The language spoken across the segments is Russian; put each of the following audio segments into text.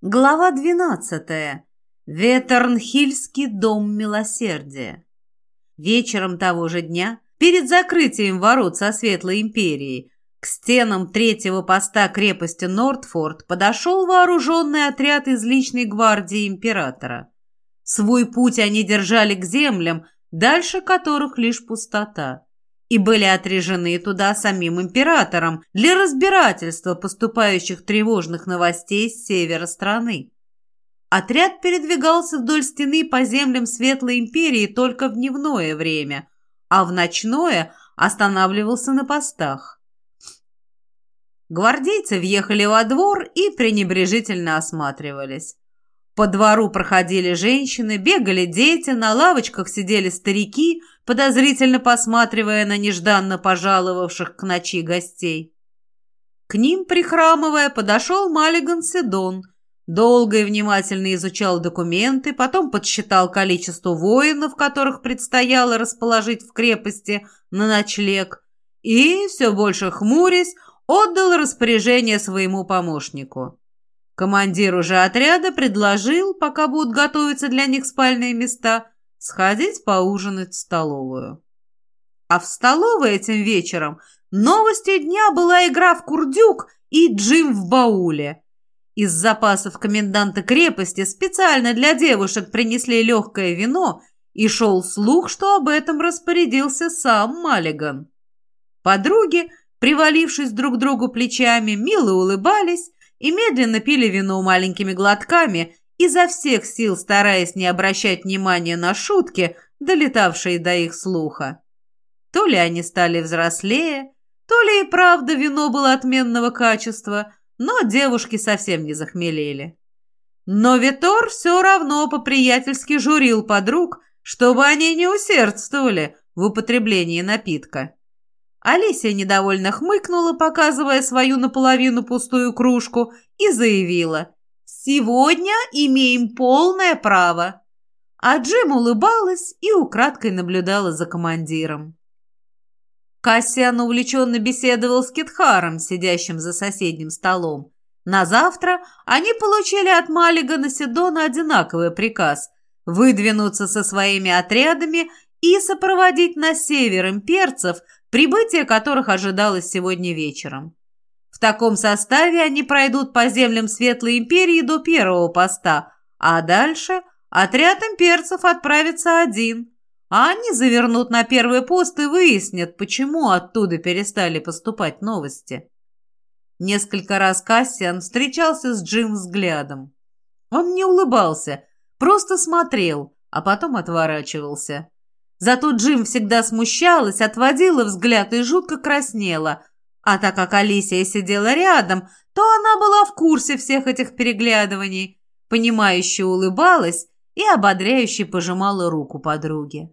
Глава двенадцатая. Ветернхильский дом милосердия. Вечером того же дня, перед закрытием ворот со Светлой Империей, к стенам третьего поста крепости Нортфорд подошел вооруженный отряд из личной гвардии императора. Свой путь они держали к землям, дальше которых лишь пустота и были отрежены туда самим императором для разбирательства поступающих тревожных новостей с севера страны. Отряд передвигался вдоль стены по землям Светлой Империи только в дневное время, а в ночное останавливался на постах. Гвардейцы въехали во двор и пренебрежительно осматривались. По двору проходили женщины, бегали дети, на лавочках сидели старики, подозрительно посматривая на нежданно пожаловавших к ночи гостей. К ним, прихрамывая, подошел Маллиган Седон, долго и внимательно изучал документы, потом подсчитал количество воинов, которых предстояло расположить в крепости на ночлег, и, все больше хмурясь, отдал распоряжение своему помощнику. Командир уже отряда предложил, пока будут готовиться для них спальные места, сходить поужинать в столовую. А в столовой этим вечером новостью дня была игра в курдюк и джим в бауле. Из запасов коменданта крепости специально для девушек принесли легкое вино, и шел слух, что об этом распорядился сам Маллиган. Подруги, привалившись друг к другу плечами, мило улыбались и медленно пили вино маленькими глотками, изо всех сил стараясь не обращать внимания на шутки, долетавшие до их слуха. То ли они стали взрослее, то ли и правда вино было отменного качества, но девушки совсем не захмелели. Но Витор все равно по-приятельски журил подруг, чтобы они не усердствовали в употреблении напитка. Алисия недовольно хмыкнула, показывая свою наполовину пустую кружку, и заявила «Сегодня имеем полное право». А Джим улыбалась и украдкой наблюдала за командиром. Кассиан увлеченно беседовал с Китхаром, сидящим за соседним столом. На завтра они получили от Маллигана Седона одинаковый приказ – выдвинуться со своими отрядами и сопроводить на север имперцев – прибытие которых ожидалось сегодня вечером. В таком составе они пройдут по землям Светлой Империи до первого поста, а дальше отряд имперцев отправится один, а они завернут на первый пост и выяснят, почему оттуда перестали поступать новости. Несколько раз Кассиан встречался с Джим взглядом. Он не улыбался, просто смотрел, а потом отворачивался. Зато Джим всегда смущалась, отводила взгляд и жутко краснела. А так как Алисия сидела рядом, то она была в курсе всех этих переглядываний, понимающе улыбалась и ободряюще пожимала руку подруге.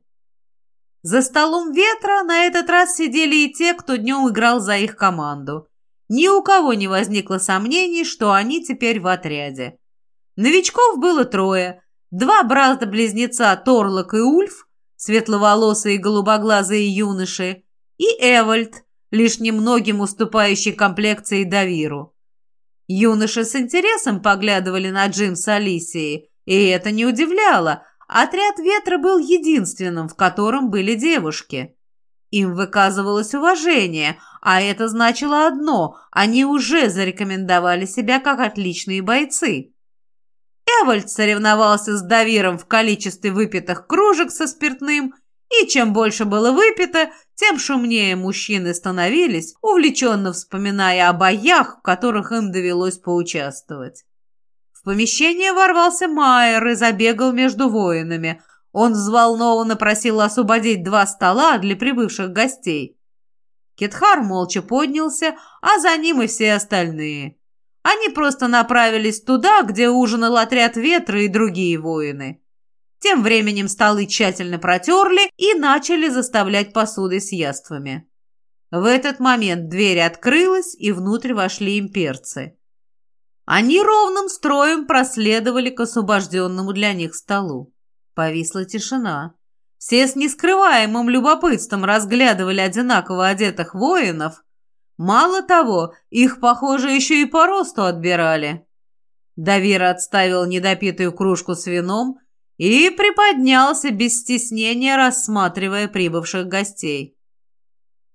За столом ветра на этот раз сидели и те, кто днем играл за их команду. Ни у кого не возникло сомнений, что они теперь в отряде. Новичков было трое. Два брата-близнеца Торлок и Ульф, светловолосые голубоглазые юноши, и Эвальд, лишь немногим уступающий комплекцией Давиру. Юноши с интересом поглядывали на Джим с Алисией, и это не удивляло. Отряд ветра был единственным, в котором были девушки. Им выказывалось уважение, а это значило одно – они уже зарекомендовали себя как отличные бойцы. Эвальд соревновался с Давиром в количестве выпитых кружек со спиртным, и чем больше было выпито, тем шумнее мужчины становились, увлеченно вспоминая о боях, в которых им довелось поучаствовать. В помещение ворвался Майер и забегал между воинами. Он взволнованно просил освободить два стола для прибывших гостей. Кетхар молча поднялся, а за ним и все остальные. Они просто направились туда, где ужинал отряд ветра и другие воины. Тем временем столы тщательно протерли и начали заставлять посудой с яствами. В этот момент дверь открылась, и внутрь вошли имперцы. Они ровным строем проследовали к освобожденному для них столу. Повисла тишина. Все с нескрываемым любопытством разглядывали одинаково одетых воинов, Мало того, их, похоже, еще и по росту отбирали. Давир отставил недопитую кружку с вином и приподнялся без стеснения, рассматривая прибывших гостей.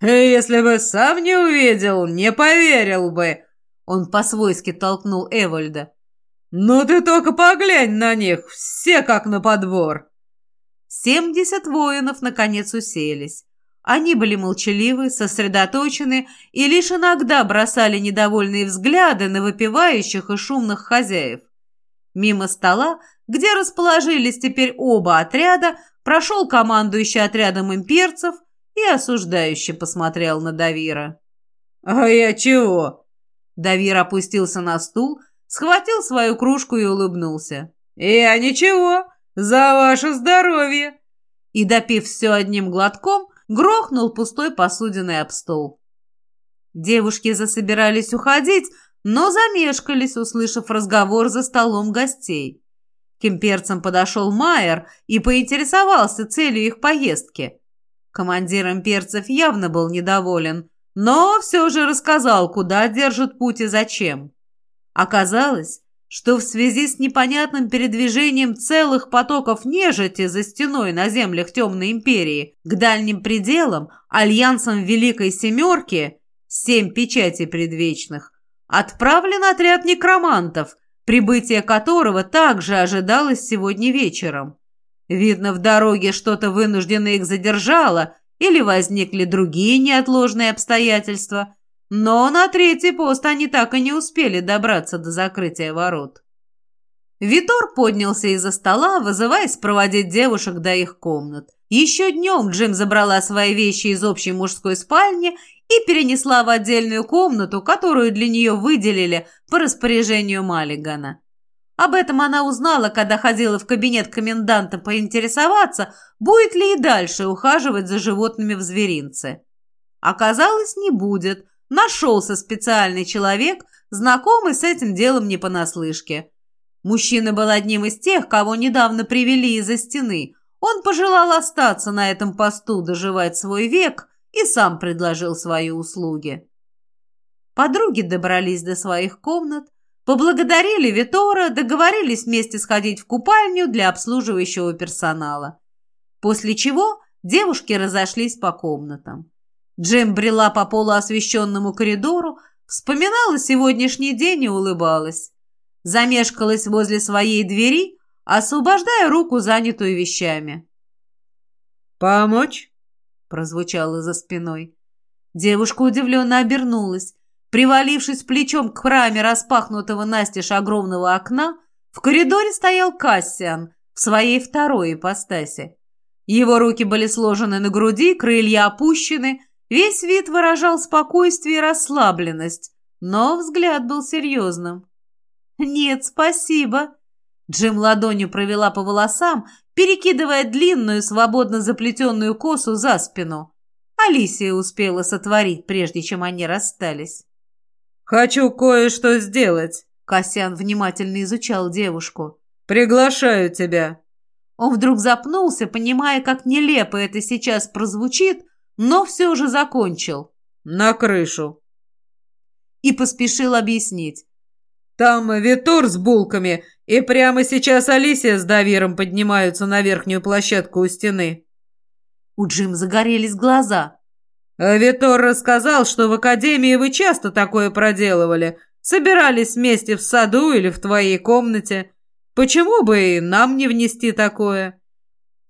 «Если бы сам не увидел, не поверил бы!» Он по-свойски толкнул Эвальда. «Ну ты только поглянь на них, все как на подбор!» Семьдесят воинов наконец уселись. Они были молчаливы, сосредоточены и лишь иногда бросали недовольные взгляды на выпивающих и шумных хозяев. Мимо стола, где расположились теперь оба отряда, прошел командующий отрядом имперцев и осуждающе посмотрел на Давира. «А я чего?» Давир опустился на стул, схватил свою кружку и улыбнулся. «Я ничего, за ваше здоровье!» И, допив все одним глотком, грохнул пустой посудиной об стол. Девушки засобирались уходить, но замешкались, услышав разговор за столом гостей. К имперцам подошел Майер и поинтересовался целью их поездки. Командир имперцев явно был недоволен, но все же рассказал, куда держат путь и зачем. Оказалось, что в связи с непонятным передвижением целых потоков нежити за стеной на землях Темной Империи к дальним пределам альянсом Великой Семерки, семь печатей предвечных, отправлен отряд некромантов, прибытие которого также ожидалось сегодня вечером. Видно, в дороге что-то вынужденно их задержало или возникли другие неотложные обстоятельства – но на третий пост они так и не успели добраться до закрытия ворот. Витор поднялся из-за стола, вызываясь проводить девушек до их комнат. Еще днем Джим забрала свои вещи из общей мужской спальни и перенесла в отдельную комнату, которую для нее выделили по распоряжению Маллигана. Об этом она узнала, когда ходила в кабинет коменданта поинтересоваться, будет ли и дальше ухаживать за животными в зверинце. Оказалось, не будет, Нашелся специальный человек, знакомый с этим делом не понаслышке. Мужчина был одним из тех, кого недавно привели из-за стены. Он пожелал остаться на этом посту, доживать свой век, и сам предложил свои услуги. Подруги добрались до своих комнат, поблагодарили Витора, договорились вместе сходить в купальню для обслуживающего персонала. После чего девушки разошлись по комнатам. Джем брела по полуосвещенному коридору, вспоминала сегодняшний день и улыбалась. Замешкалась возле своей двери, освобождая руку, занятую вещами. «Помочь?» — прозвучало за спиной. Девушка удивленно обернулась. Привалившись плечом к раме распахнутого настежь огромного окна, в коридоре стоял Кассиан в своей второй ипостаси. Его руки были сложены на груди, крылья опущены, Весь вид выражал спокойствие и расслабленность, но взгляд был серьезным. «Нет, спасибо». Джим ладонью провела по волосам, перекидывая длинную, свободно заплетенную косу за спину. Алисия успела сотворить, прежде чем они расстались. «Хочу кое-что сделать», — Касьян внимательно изучал девушку. «Приглашаю тебя». Он вдруг запнулся, понимая, как нелепо это сейчас прозвучит, но все же закончил. На крышу. И поспешил объяснить. Там Витор с булками, и прямо сейчас Алисия с Давиром поднимаются на верхнюю площадку у стены. У Джим загорелись глаза. А Витор рассказал, что в академии вы часто такое проделывали. Собирались вместе в саду или в твоей комнате. Почему бы и нам не внести такое?»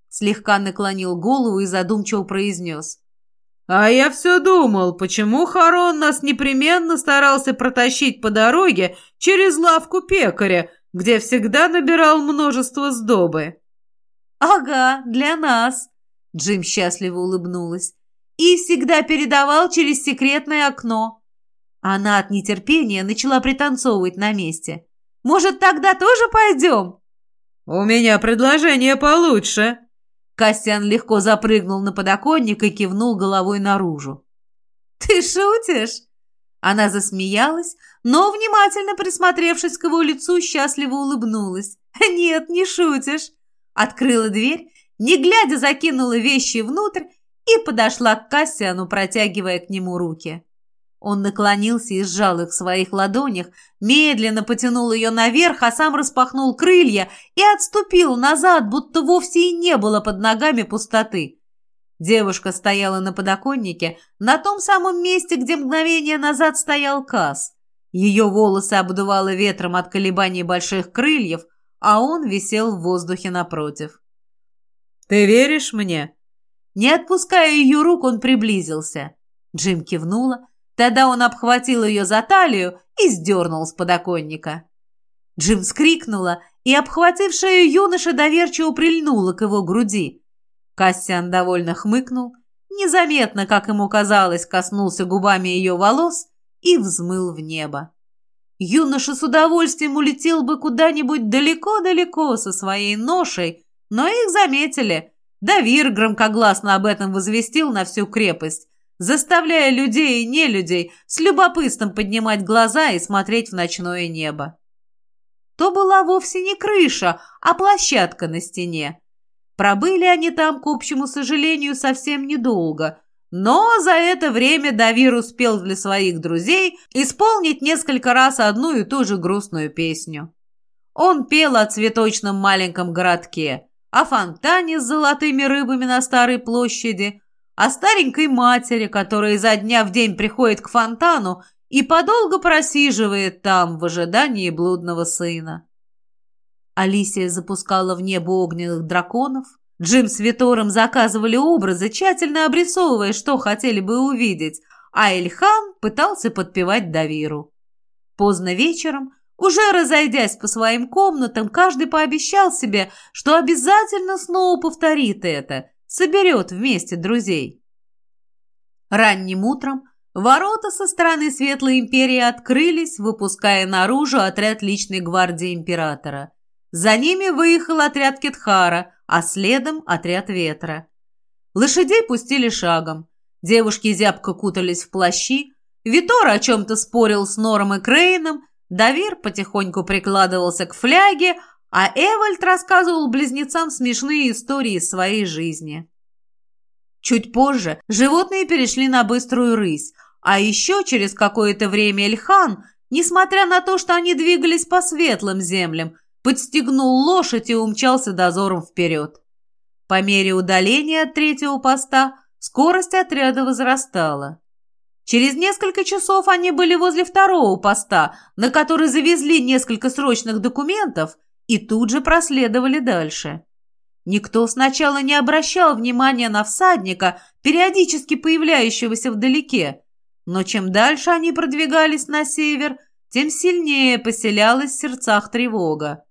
Слегка наклонил голову и задумчиво произнес. «А я все думал, почему Харон нас непременно старался протащить по дороге через лавку пекаря, где всегда набирал множество сдобы». «Ага, для нас», — Джим счастливо улыбнулась, «и всегда передавал через секретное окно». Она от нетерпения начала пританцовывать на месте. «Может, тогда тоже пойдем?» «У меня предложение получше», Костян легко запрыгнул на подоконник и кивнул головой наружу. «Ты шутишь?» Она засмеялась, но, внимательно присмотревшись к его лицу, счастливо улыбнулась. «Нет, не шутишь!» Открыла дверь, не глядя закинула вещи внутрь и подошла к Кассиану, протягивая к нему руки. Он наклонился и сжал их в своих ладонях, медленно потянул ее наверх, а сам распахнул крылья и отступил назад, будто вовсе и не было под ногами пустоты. Девушка стояла на подоконнике, на том самом месте, где мгновение назад стоял Кас. Ее волосы обдувало ветром от колебаний больших крыльев, а он висел в воздухе напротив. «Ты веришь мне?» Не отпуская ее рук, он приблизился. Джим кивнула, Тогда он обхватил ее за талию и сдернул с подоконника. Джим скрикнула, и обхватившая юноша доверчиво прильнула к его груди. Кассиан довольно хмыкнул, незаметно, как ему казалось, коснулся губами ее волос и взмыл в небо. Юноша с удовольствием улетел бы куда-нибудь далеко-далеко со своей ношей, но их заметили. Давир громкогласно об этом возвестил на всю крепость, заставляя людей и нелюдей с любопытством поднимать глаза и смотреть в ночное небо. То была вовсе не крыша, а площадка на стене. Пробыли они там, к общему сожалению, совсем недолго, но за это время Давир успел для своих друзей исполнить несколько раз одну и ту же грустную песню. Он пел о цветочном маленьком городке, о фонтане с золотыми рыбами на Старой площади, о старенькой матери, которая изо дня в день приходит к фонтану и подолго просиживает там в ожидании блудного сына. Алисия запускала в небо огненных драконов. Джим с Витором заказывали образы, тщательно обрисовывая, что хотели бы увидеть, а Эльхан пытался подпевать Давиру. Поздно вечером, уже разойдясь по своим комнатам, каждый пообещал себе, что обязательно снова повторит это, соберет вместе друзей. Ранним утром ворота со стороны Светлой Империи открылись, выпуская наружу отряд личной гвардии императора. За ними выехал отряд Кетхара, а следом отряд Ветра. Лошадей пустили шагом. Девушки зябко кутались в плащи. Витор о чем-то спорил с Нором и Крейном. Давир потихоньку прикладывался к фляге, а Эвальд рассказывал близнецам смешные истории из своей жизни. Чуть позже животные перешли на быструю рысь, а еще через какое-то время Эльхан, несмотря на то, что они двигались по светлым землям, подстегнул лошадь и умчался дозором вперед. По мере удаления от третьего поста скорость отряда возрастала. Через несколько часов они были возле второго поста, на который завезли несколько срочных документов – и тут же проследовали дальше. Никто сначала не обращал внимания на всадника, периодически появляющегося вдалеке, но чем дальше они продвигались на север, тем сильнее поселялась в сердцах тревога.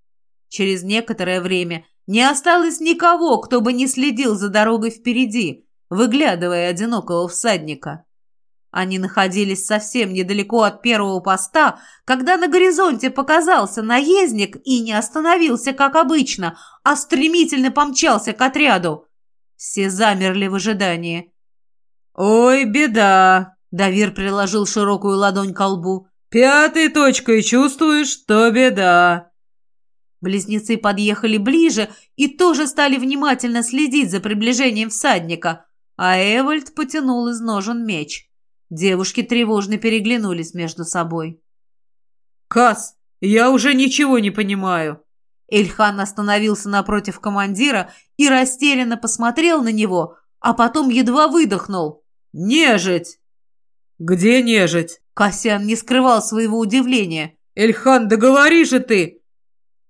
Через некоторое время не осталось никого, кто бы не следил за дорогой впереди, выглядывая одинокого всадника. Они находились совсем недалеко от первого поста, когда на горизонте показался наездник и не остановился, как обычно, а стремительно помчался к отряду. Все замерли в ожидании. «Ой, беда!» — Давир приложил широкую ладонь к лбу. «Пятой точкой чувствуешь, что беда!» Близнецы подъехали ближе и тоже стали внимательно следить за приближением всадника, а Эвальд потянул из ножен меч. Девушки тревожно переглянулись между собой. «Кас, я уже ничего не понимаю!» Эльхан остановился напротив командира и растерянно посмотрел на него, а потом едва выдохнул. «Нежить!» «Где нежить?» Касьян не скрывал своего удивления. «Эльхан, договори же ты!»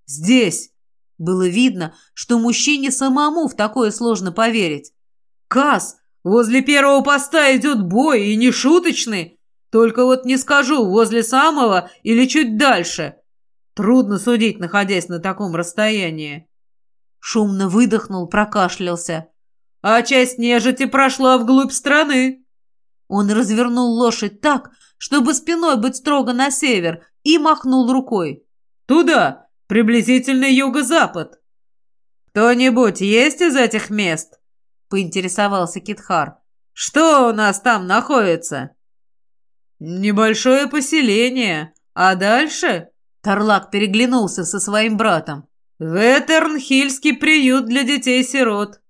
«Здесь!» Было видно, что мужчине самому в такое сложно поверить. «Кас, Возле первого поста идет бой, и не шуточный. Только вот не скажу, возле самого или чуть дальше. Трудно судить, находясь на таком расстоянии. Шумно выдохнул, прокашлялся. А часть нежити прошла вглубь страны. Он развернул лошадь так, чтобы спиной быть строго на север, и махнул рукой. Туда, приблизительно юго-запад. Кто-нибудь есть из этих мест? Поинтересовался Китхар. «Что у нас там находится?» «Небольшое поселение. А дальше?» Тарлак переглянулся со своим братом. «Ветернхильский приют для детей-сирот».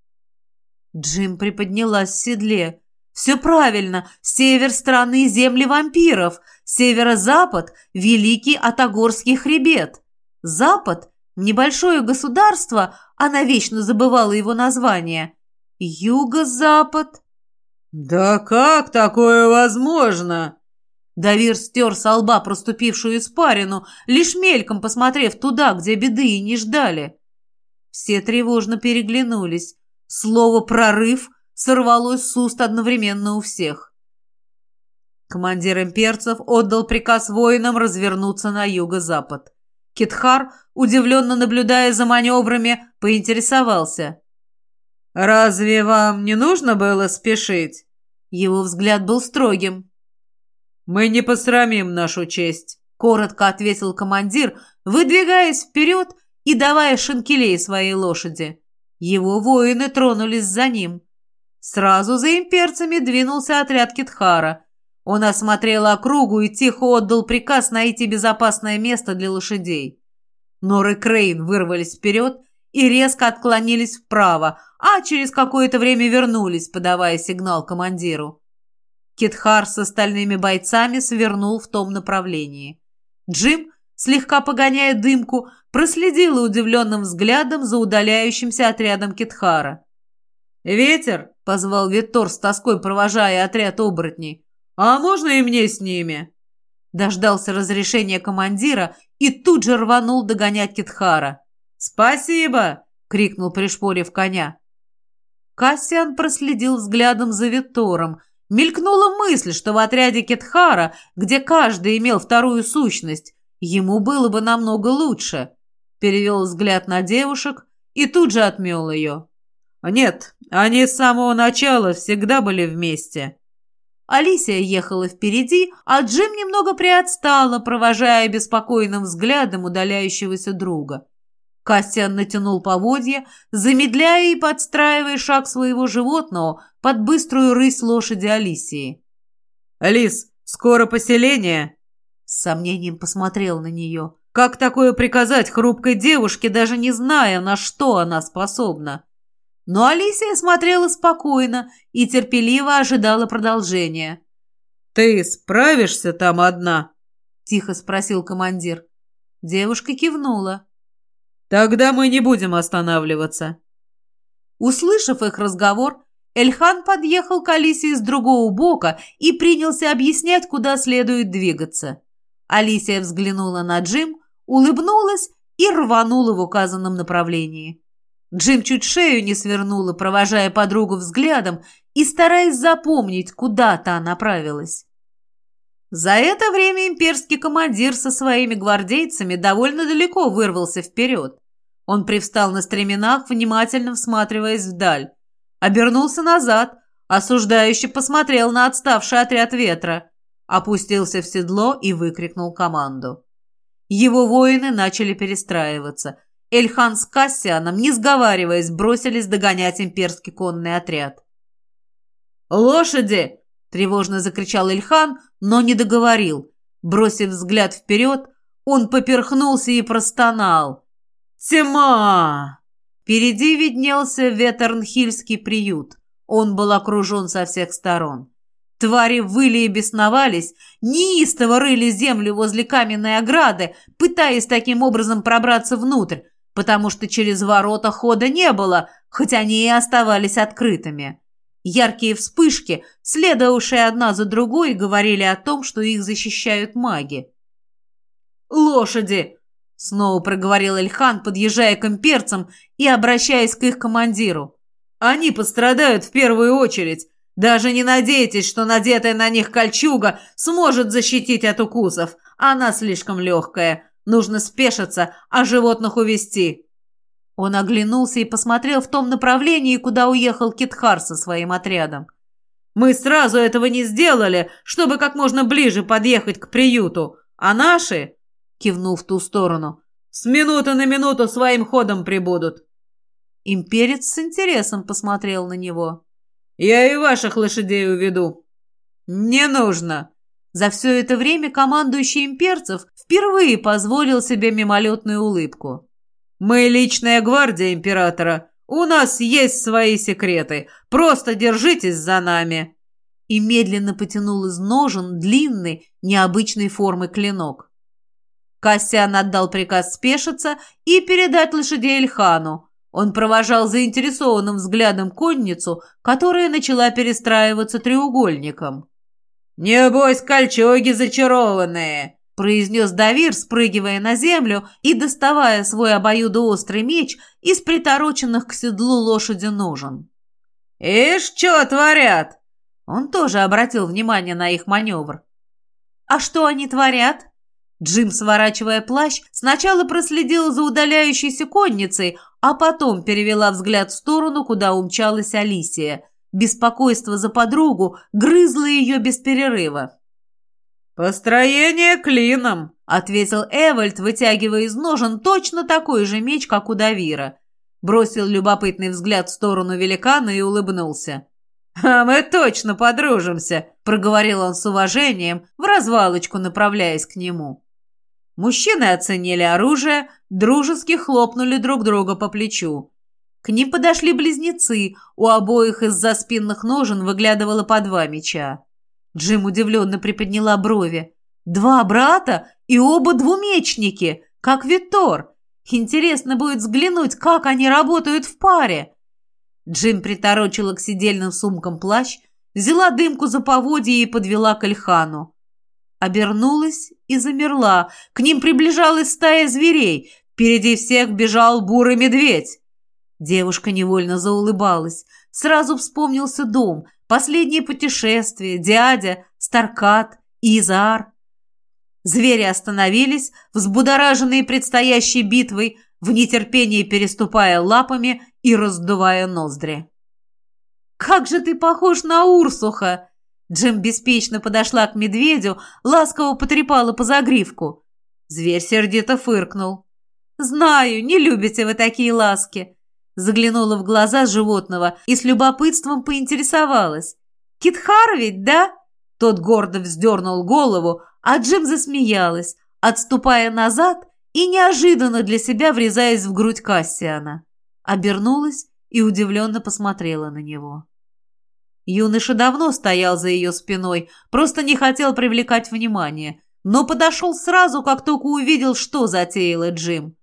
Джим приподнялась в седле. Все правильно. Север страны земли вампиров. Северо-запад – Великий Атагорский хребет. Запад – небольшое государство, она вечно забывала его название. Юго-запад. «Да как такое возможно?» Давир стер со лба проступившую испарину, лишь мельком посмотрев туда, где беды и не ждали. Все тревожно переглянулись. Слово «прорыв» сорвалось с уст одновременно у всех. Командир имперцев отдал приказ воинам развернуться на юго-запад. Китхар, удивленно наблюдая за маневрами, поинтересовался. «Разве вам не нужно было спешить?» Его взгляд был строгим. «Мы не посрамим нашу честь», — коротко ответил командир, выдвигаясь вперед и давая шинкелей своей лошади. Его воины тронулись за ним. Сразу за имперцами двинулся отряд Китхара. Он осмотрел округу и тихо отдал приказ найти безопасное место для лошадей. Нор и Крейн вырвались вперед и резко отклонились вправо, а через какое-то время вернулись, подавая сигнал командиру. Китхар с остальными бойцами свернул в том направлении. Джим, слегка погоняя дымку, проследила удивленным взглядом за удаляющимся отрядом Китхара. «Ветер!» — позвал Витор с тоской, провожая отряд оборотней. «А можно и мне с ними?» Дождался разрешения командира и тут же рванул догонять Китхара. «Спасибо!» — крикнул, пришпорив коня. Кассиан проследил взглядом за Витором. Мелькнула мысль, что в отряде Кетхара, где каждый имел вторую сущность, ему было бы намного лучше. Перевел взгляд на девушек и тут же отмел ее. «Нет, они с самого начала всегда были вместе». Алисия ехала впереди, а Джим немного приотстала, провожая беспокойным взглядом удаляющегося друга. Кассиан натянул поводья, замедляя и подстраивая шаг своего животного под быструю рысь лошади Алисии. «Алис, скоро поселение?» С сомнением посмотрел на нее. «Как такое приказать хрупкой девушке, даже не зная, на что она способна?» Но Алисия смотрела спокойно и терпеливо ожидала продолжения. «Ты справишься там одна?» — тихо спросил командир. Девушка кивнула. «Тогда мы не будем останавливаться». Услышав их разговор, Эльхан подъехал к Алисии с другого бока и принялся объяснять, куда следует двигаться. Алисия взглянула на Джим, улыбнулась и рванула в указанном направлении. Джим чуть шею не свернула, провожая подругу взглядом и стараясь запомнить, куда та направилась. За это время имперский командир со своими гвардейцами довольно далеко вырвался вперед. Он привстал на стременах, внимательно всматриваясь вдаль. Обернулся назад, осуждающе посмотрел на отставший отряд ветра, опустился в седло и выкрикнул команду. Его воины начали перестраиваться. Эльхан с Кассианом, не сговариваясь, бросились догонять имперский конный отряд. «Лошади!» – тревожно закричал Эльхан, но не договорил. Бросив взгляд вперед, он поперхнулся и простонал. «Тьма!» Впереди виднелся Ветернхильский приют. Он был окружен со всех сторон. Твари выли и бесновались, неистово рыли землю возле каменной ограды, пытаясь таким образом пробраться внутрь, потому что через ворота хода не было, хоть они и оставались открытыми. Яркие вспышки, следовавшие одна за другой, говорили о том, что их защищают маги. «Лошади!» — снова проговорил Эльхан, подъезжая к имперцам и обращаясь к их командиру. «Они пострадают в первую очередь. Даже не надейтесь, что надетая на них кольчуга сможет защитить от укусов. Она слишком легкая. Нужно спешиться, а животных увести. Он оглянулся и посмотрел в том направлении, куда уехал Китхар со своим отрядом. «Мы сразу этого не сделали, чтобы как можно ближе подъехать к приюту, а наши...» — кивнул в ту сторону. «С минуты на минуту своим ходом прибудут». Имперец с интересом посмотрел на него. «Я и ваших лошадей уведу». «Не нужно». За все это время командующий имперцев впервые позволил себе мимолетную улыбку. «Мы личная гвардия императора. У нас есть свои секреты. Просто держитесь за нами». и медленно потянул из ножен длинный, необычной формы клинок. Кассиан отдал приказ спешиться и передать лошадей Эльхану. Он провожал заинтересованным взглядом конницу, которая начала перестраиваться треугольником. «Небось, кольчуги зачарованные!» произнес Давир, спрыгивая на землю и доставая свой обоюдоострый меч из притороченных к седлу лошади ножен. «Ишь, что творят?» Он тоже обратил внимание на их маневр. «А что они творят?» Джим, сворачивая плащ, сначала проследила за удаляющейся конницей, а потом перевела взгляд в сторону, куда умчалась Алисия. Беспокойство за подругу грызло ее без перерыва. «Построение клином», — ответил Эвальд, вытягивая из ножен точно такой же меч, как у Давира. Бросил любопытный взгляд в сторону великана и улыбнулся. «А мы точно подружимся», — проговорил он с уважением, в развалочку направляясь к нему. Мужчины оценили оружие, дружески хлопнули друг друга по плечу. К ним подошли близнецы, у обоих из-за спинных ножен выглядывало по два меча. Джим удивленно приподняла брови. «Два брата и оба двумечники, как Витор. Интересно будет взглянуть, как они работают в паре». Джим приторочила к сидельным сумкам плащ, взяла дымку за поводье и подвела к Эльхану. Обернулась и замерла. К ним приближалась стая зверей. Впереди всех бежал бурый медведь. Девушка невольно заулыбалась. Сразу вспомнился дом, последнее путешествие, дядя, Старкат, Изар. Звери остановились, взбудораженные предстоящей битвой, в нетерпении переступая лапами и раздувая ноздри. «Как же ты похож на Урсуха!» Джим беспечно подошла к медведю, ласково потрепала по загривку. Зверь сердито фыркнул. «Знаю, не любите вы такие ласки!» Заглянула в глаза животного и с любопытством поинтересовалась. «Китхар ведь, да?» Тот гордо вздернул голову, а Джим засмеялась, отступая назад и неожиданно для себя врезаясь в грудь Кассиана. Обернулась и удивленно посмотрела на него. Юноша давно стоял за ее спиной, просто не хотел привлекать внимание, но подошел сразу, как только увидел, что затеяла Джим.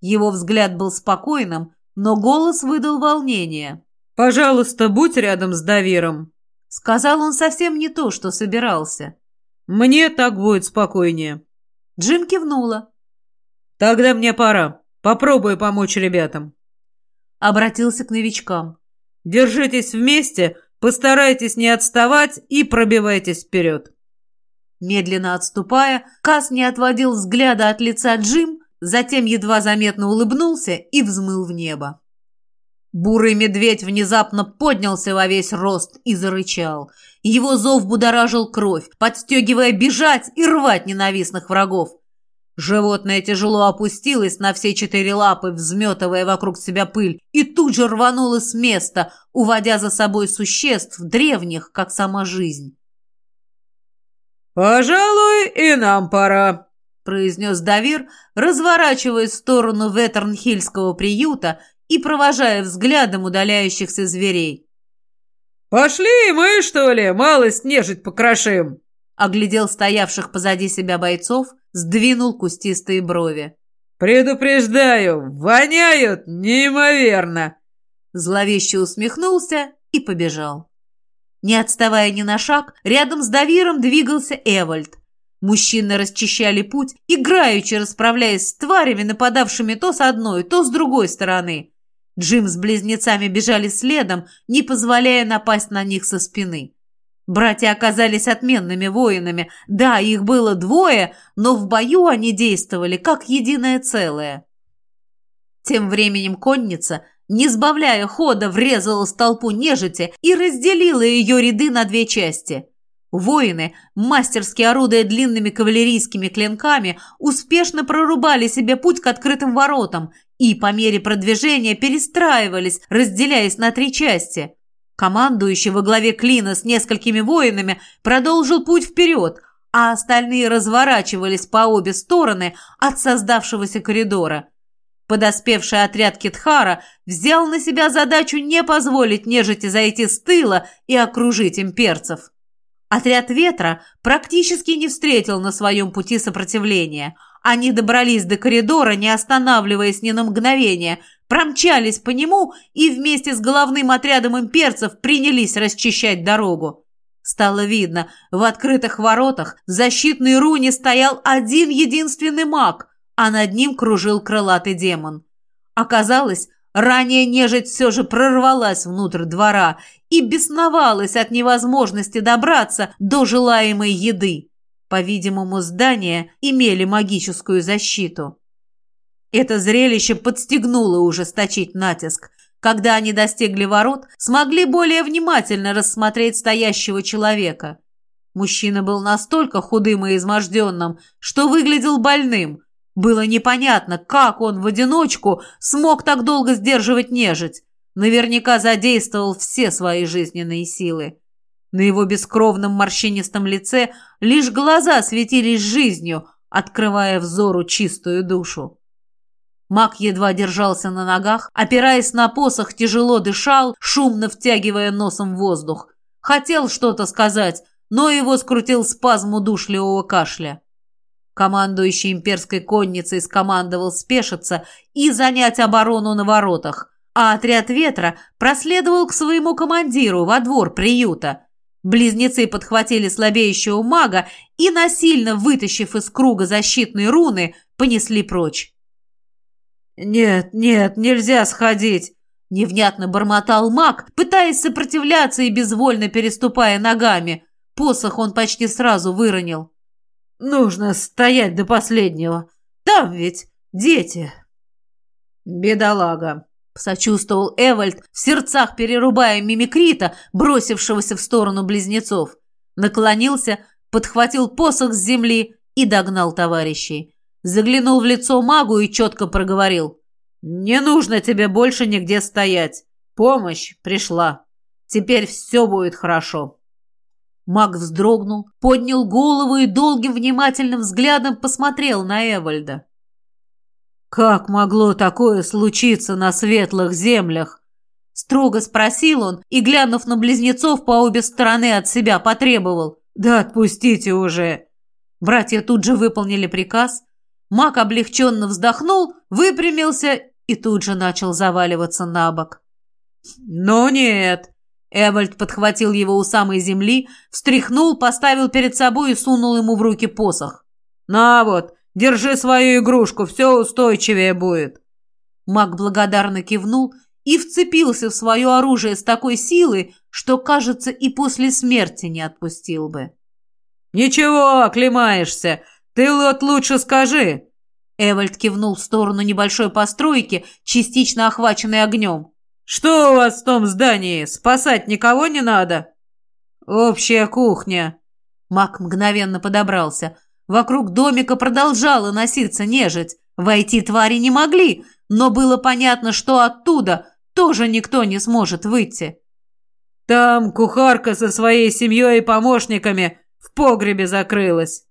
Его взгляд был спокойным, но голос выдал волнение. «Пожалуйста, будь рядом с Давиром», — сказал он совсем не то, что собирался. «Мне так будет спокойнее». Джим кивнула. «Тогда мне пора. Попробую помочь ребятам». Обратился к новичкам. «Держитесь вместе, Постарайтесь не отставать и пробивайтесь вперед. Медленно отступая, Кас не отводил взгляда от лица Джим, затем едва заметно улыбнулся и взмыл в небо. Бурый медведь внезапно поднялся во весь рост и зарычал. Его зов будоражил кровь, подстегивая бежать и рвать ненавистных врагов. Животное тяжело опустилось на все четыре лапы, взметывая вокруг себя пыль, и тут же рвануло с места, уводя за собой существ древних, как сама жизнь. «Пожалуй, и нам пора», — произнес Давир, разворачиваясь в сторону Ветернхильского приюта и провожая взглядом удаляющихся зверей. «Пошли мы, что ли, малость нежить покрошим?» Оглядел стоявших позади себя бойцов, сдвинул кустистые брови. «Предупреждаю, воняют неимоверно!» Зловеще усмехнулся и побежал. Не отставая ни на шаг, рядом с Давиром двигался Эвальд. Мужчины расчищали путь, играючи расправляясь с тварями, нападавшими то с одной, то с другой стороны. Джим с близнецами бежали следом, не позволяя напасть на них со спины. Братья оказались отменными воинами. Да, их было двое, но в бою они действовали как единое целое. Тем временем конница, не сбавляя хода, врезалась в толпу нежити и разделила ее ряды на две части. Воины, мастерски орудуя длинными кавалерийскими клинками, успешно прорубали себе путь к открытым воротам и по мере продвижения перестраивались, разделяясь на три части – Командующий во главе клина с несколькими воинами продолжил путь вперед, а остальные разворачивались по обе стороны от создавшегося коридора. Подоспевший отряд Китхара взял на себя задачу не позволить нежити зайти с тыла и окружить имперцев. Отряд ветра практически не встретил на своем пути сопротивления. Они добрались до коридора, не останавливаясь ни на мгновение, промчались по нему и вместе с головным отрядом имперцев принялись расчищать дорогу. Стало видно, в открытых воротах в защитной руне стоял один единственный маг, а над ним кружил крылатый демон. Оказалось, Ранее нежить все же прорвалась внутрь двора и бесновалась от невозможности добраться до желаемой еды. По-видимому, здания имели магическую защиту. Это зрелище подстегнуло ужесточить натиск. Когда они достигли ворот, смогли более внимательно рассмотреть стоящего человека. Мужчина был настолько худым и изможденным, что выглядел больным – было непонятно, как он в одиночку смог так долго сдерживать нежить. Наверняка задействовал все свои жизненные силы. На его бескровном морщинистом лице лишь глаза светились жизнью, открывая взору чистую душу. Маг едва держался на ногах, опираясь на посох, тяжело дышал, шумно втягивая носом воздух. Хотел что-то сказать, но его скрутил спазм удушливого кашля. Командующий имперской конницей скомандовал спешиться и занять оборону на воротах, а отряд ветра проследовал к своему командиру во двор приюта. Близнецы подхватили слабеющего мага и, насильно вытащив из круга защитные руны, понесли прочь. «Нет, нет, нельзя сходить!» Невнятно бормотал маг, пытаясь сопротивляться и безвольно переступая ногами. Посох он почти сразу выронил. Нужно стоять до последнего. Там ведь дети. Бедолага. Сочувствовал Эвальд, в сердцах перерубая мимикрита, бросившегося в сторону близнецов. Наклонился, подхватил посох с земли и догнал товарищей. Заглянул в лицо магу и четко проговорил. «Не нужно тебе больше нигде стоять. Помощь пришла. Теперь все будет хорошо». Маг вздрогнул, поднял голову и долгим внимательным взглядом посмотрел на Эвальда. «Как могло такое случиться на светлых землях?» Строго спросил он и, глянув на близнецов по обе стороны от себя, потребовал. «Да отпустите уже!» Братья тут же выполнили приказ. Маг облегченно вздохнул, выпрямился и тут же начал заваливаться на бок. «Но нет!» Эвальд подхватил его у самой земли, встряхнул, поставил перед собой и сунул ему в руки посох. «На вот, держи свою игрушку, все устойчивее будет». Маг благодарно кивнул и вцепился в свое оружие с такой силой, что, кажется, и после смерти не отпустил бы. «Ничего, оклемаешься. Ты вот лучше скажи». Эвальд кивнул в сторону небольшой постройки, частично охваченной огнем. «Что у вас в том здании? Спасать никого не надо?» «Общая кухня». Мак мгновенно подобрался. Вокруг домика продолжала носиться нежить. Войти твари не могли, но было понятно, что оттуда тоже никто не сможет выйти. «Там кухарка со своей семьей и помощниками в погребе закрылась».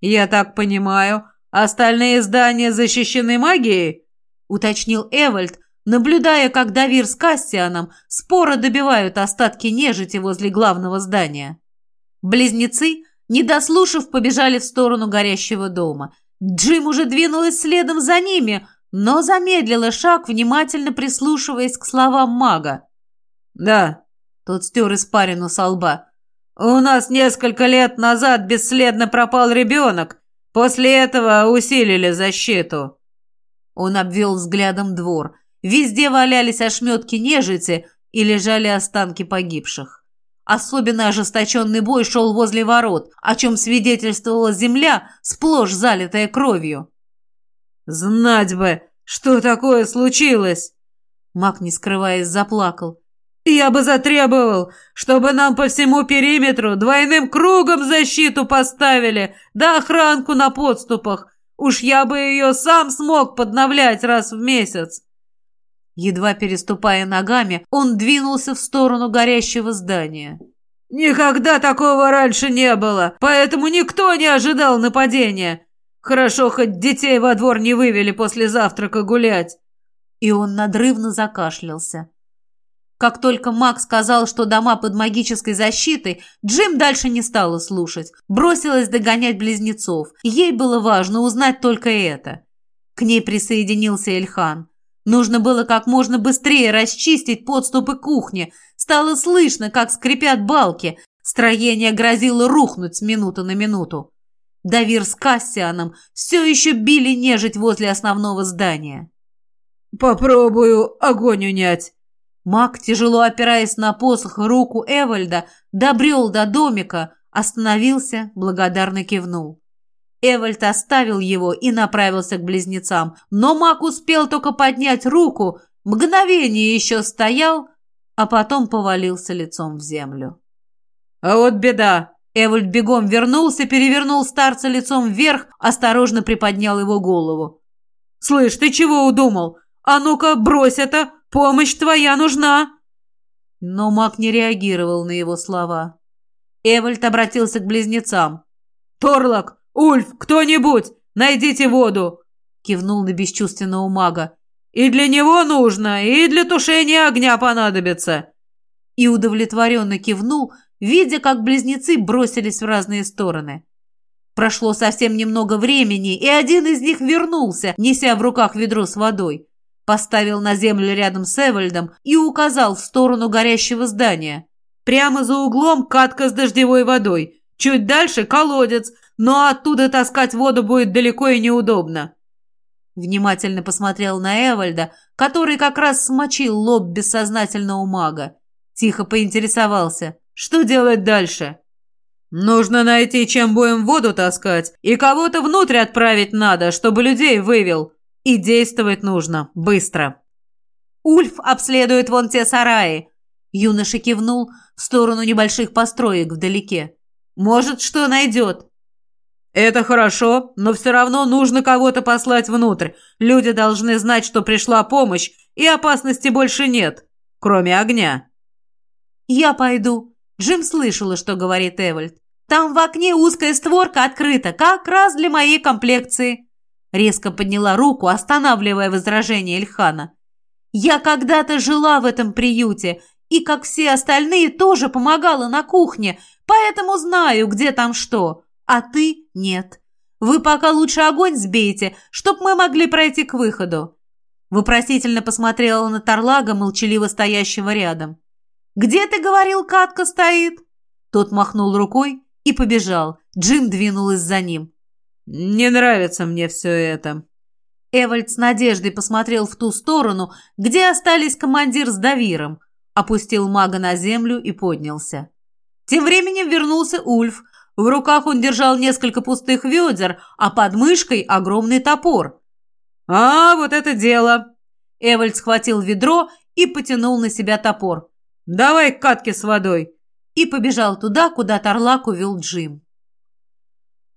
«Я так понимаю, остальные здания защищены магией?» — уточнил Эвальд, наблюдая, как Давир с Кассианом споро добивают остатки нежити возле главного здания. Близнецы, не дослушав, побежали в сторону горящего дома. Джим уже двинулась следом за ними, но замедлила шаг, внимательно прислушиваясь к словам мага. «Да», — тот стер испарину со лба, — «у нас несколько лет назад бесследно пропал ребенок. После этого усилили защиту». Он обвел взглядом двор — Везде валялись ошметки нежити и лежали останки погибших. Особенно ожесточенный бой шел возле ворот, о чем свидетельствовала земля, сплошь залитая кровью. «Знать бы, что такое случилось!» Маг, не скрываясь, заплакал. «Я бы затребовал, чтобы нам по всему периметру двойным кругом защиту поставили, да охранку на подступах. Уж я бы ее сам смог подновлять раз в месяц». Едва переступая ногами, он двинулся в сторону горящего здания. «Никогда такого раньше не было, поэтому никто не ожидал нападения. Хорошо, хоть детей во двор не вывели после завтрака гулять». И он надрывно закашлялся. Как только Мак сказал, что дома под магической защитой, Джим дальше не стала слушать. Бросилась догонять близнецов. Ей было важно узнать только это. К ней присоединился Эльхан. Нужно было как можно быстрее расчистить подступы кухни. Стало слышно, как скрипят балки. Строение грозило рухнуть с минуты на минуту. Давир с Кассианом все еще били нежить возле основного здания. «Попробую огонь унять», Маг, тяжело опираясь на посох руку Эвальда, добрел до домика, остановился, благодарно кивнул. Эвальд оставил его и направился к близнецам, но маг успел только поднять руку, мгновение еще стоял, а потом повалился лицом в землю. «А вот беда!» Эвальд бегом вернулся, перевернул старца лицом вверх, осторожно приподнял его голову. «Слышь, ты чего удумал? А ну-ка, брось это! Помощь твоя нужна!» Но маг не реагировал на его слова. Эвальд обратился к близнецам. «Торлок! Ульф! Кто-нибудь! Найдите воду!» Кивнул на бесчувственного мага. «И для него нужно, и для тушения огня понадобится!» И удовлетворенно кивнул, видя, как близнецы бросились в разные стороны. Прошло совсем немного времени, и один из них вернулся, неся в руках ведро с водой поставил на землю рядом с Эвальдом и указал в сторону горящего здания. «Прямо за углом катка с дождевой водой. Чуть дальше колодец, но оттуда таскать воду будет далеко и неудобно». Внимательно посмотрел на Эвальда, который как раз смочил лоб бессознательного мага. Тихо поинтересовался, что делать дальше. «Нужно найти, чем будем воду таскать, и кого-то внутрь отправить надо, чтобы людей вывел», и действовать нужно быстро. Ульф обследует вон те сараи. Юноша кивнул в сторону небольших построек вдалеке. Может, что найдет. Это хорошо, но все равно нужно кого-то послать внутрь. Люди должны знать, что пришла помощь, и опасности больше нет, кроме огня. Я пойду. Джим слышала, что говорит Эвальд. Там в окне узкая створка открыта, как раз для моей комплекции. Резко подняла руку, останавливая возражение Эльхана. «Я когда-то жила в этом приюте, и, как все остальные, тоже помогала на кухне, поэтому знаю, где там что, а ты нет. Вы пока лучше огонь сбейте, чтоб мы могли пройти к выходу». Вопросительно посмотрела на Тарлага, молчаливо стоящего рядом. «Где, ты говорил, катка стоит?» Тот махнул рукой и побежал. Джим двинулась за ним. «Не нравится мне все это». Эвальд с надеждой посмотрел в ту сторону, где остались командир с Давиром, опустил мага на землю и поднялся. Тем временем вернулся Ульф. В руках он держал несколько пустых ведер, а под мышкой огромный топор. «А, вот это дело!» Эвальд схватил ведро и потянул на себя топор. «Давай к катке с водой!» И побежал туда, куда Тарлак увел Джим.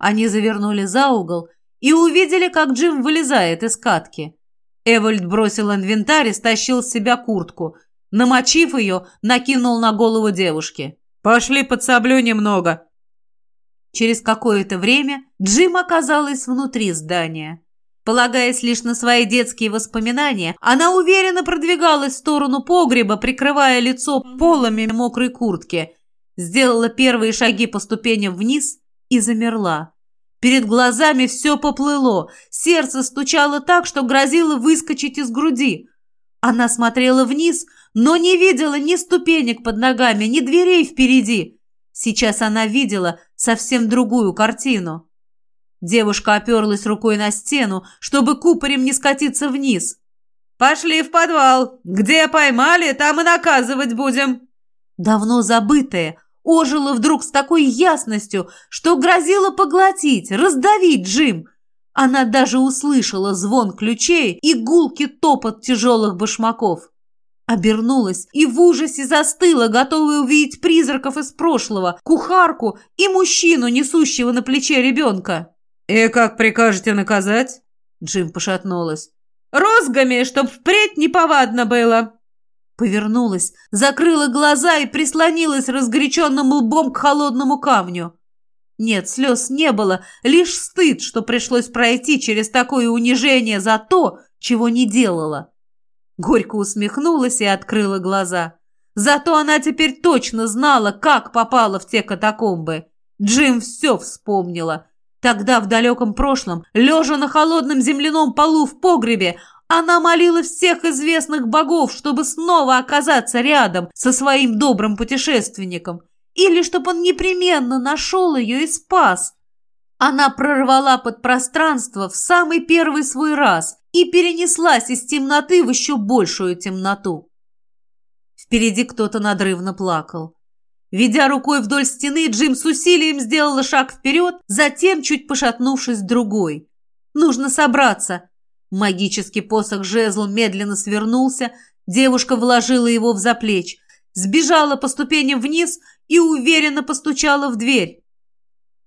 Они завернули за угол и увидели, как Джим вылезает из катки. Эвальд бросил инвентарь и стащил с себя куртку. Намочив ее, накинул на голову девушки. «Пошли подсоблю немного». Через какое-то время Джим оказалась внутри здания. Полагаясь лишь на свои детские воспоминания, она уверенно продвигалась в сторону погреба, прикрывая лицо полами мокрой куртки. Сделала первые шаги по ступеням вниз и замерла. Перед глазами все поплыло, сердце стучало так, что грозило выскочить из груди. Она смотрела вниз, но не видела ни ступенек под ногами, ни дверей впереди. Сейчас она видела совсем другую картину. Девушка оперлась рукой на стену, чтобы купорем не скатиться вниз. «Пошли в подвал! Где поймали, там и наказывать будем!» Давно забытое, ожило вдруг с такой ясностью, что грозило поглотить, раздавить Джим. Она даже услышала звон ключей и гулкий топот тяжелых башмаков. Обернулась и в ужасе застыла, готовая увидеть призраков из прошлого, кухарку и мужчину, несущего на плече ребенка. «И как прикажете наказать?» Джим пошатнулась. «Розгами, чтоб впредь неповадно было!» Повернулась, закрыла глаза и прислонилась разгоряченным лбом к холодному камню. Нет, слез не было, лишь стыд, что пришлось пройти через такое унижение за то, чего не делала. Горько усмехнулась и открыла глаза. Зато она теперь точно знала, как попала в те катакомбы. Джим все вспомнила. Тогда, в далеком прошлом, лежа на холодном земляном полу в погребе, она молила всех известных богов, чтобы снова оказаться рядом со своим добрым путешественником. Или чтобы он непременно нашел ее и спас. Она прорвала подпространство в самый первый свой раз и перенеслась из темноты в еще большую темноту. Впереди кто-то надрывно плакал. Ведя рукой вдоль стены, Джим с усилием сделала шаг вперед, затем, чуть пошатнувшись, другой. «Нужно собраться!» Магический посох жезл медленно свернулся, девушка вложила его в заплечь, сбежала по ступеням вниз и уверенно постучала в дверь.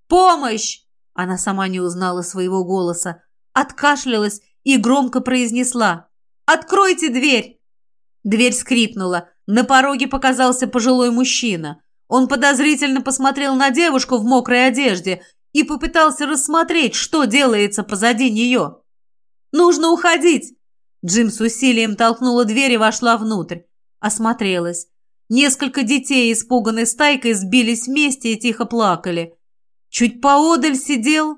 «Помощь!» Она сама не узнала своего голоса, откашлялась и громко произнесла «Откройте дверь!» Дверь скрипнула, на пороге показался пожилой мужчина. Он подозрительно посмотрел на девушку в мокрой одежде и попытался рассмотреть, что делается позади нее. «Нужно уходить!» Джим с усилием толкнула дверь и вошла внутрь. Осмотрелась. Несколько детей, испуганной стайкой, сбились вместе и тихо плакали. Чуть поодаль сидел...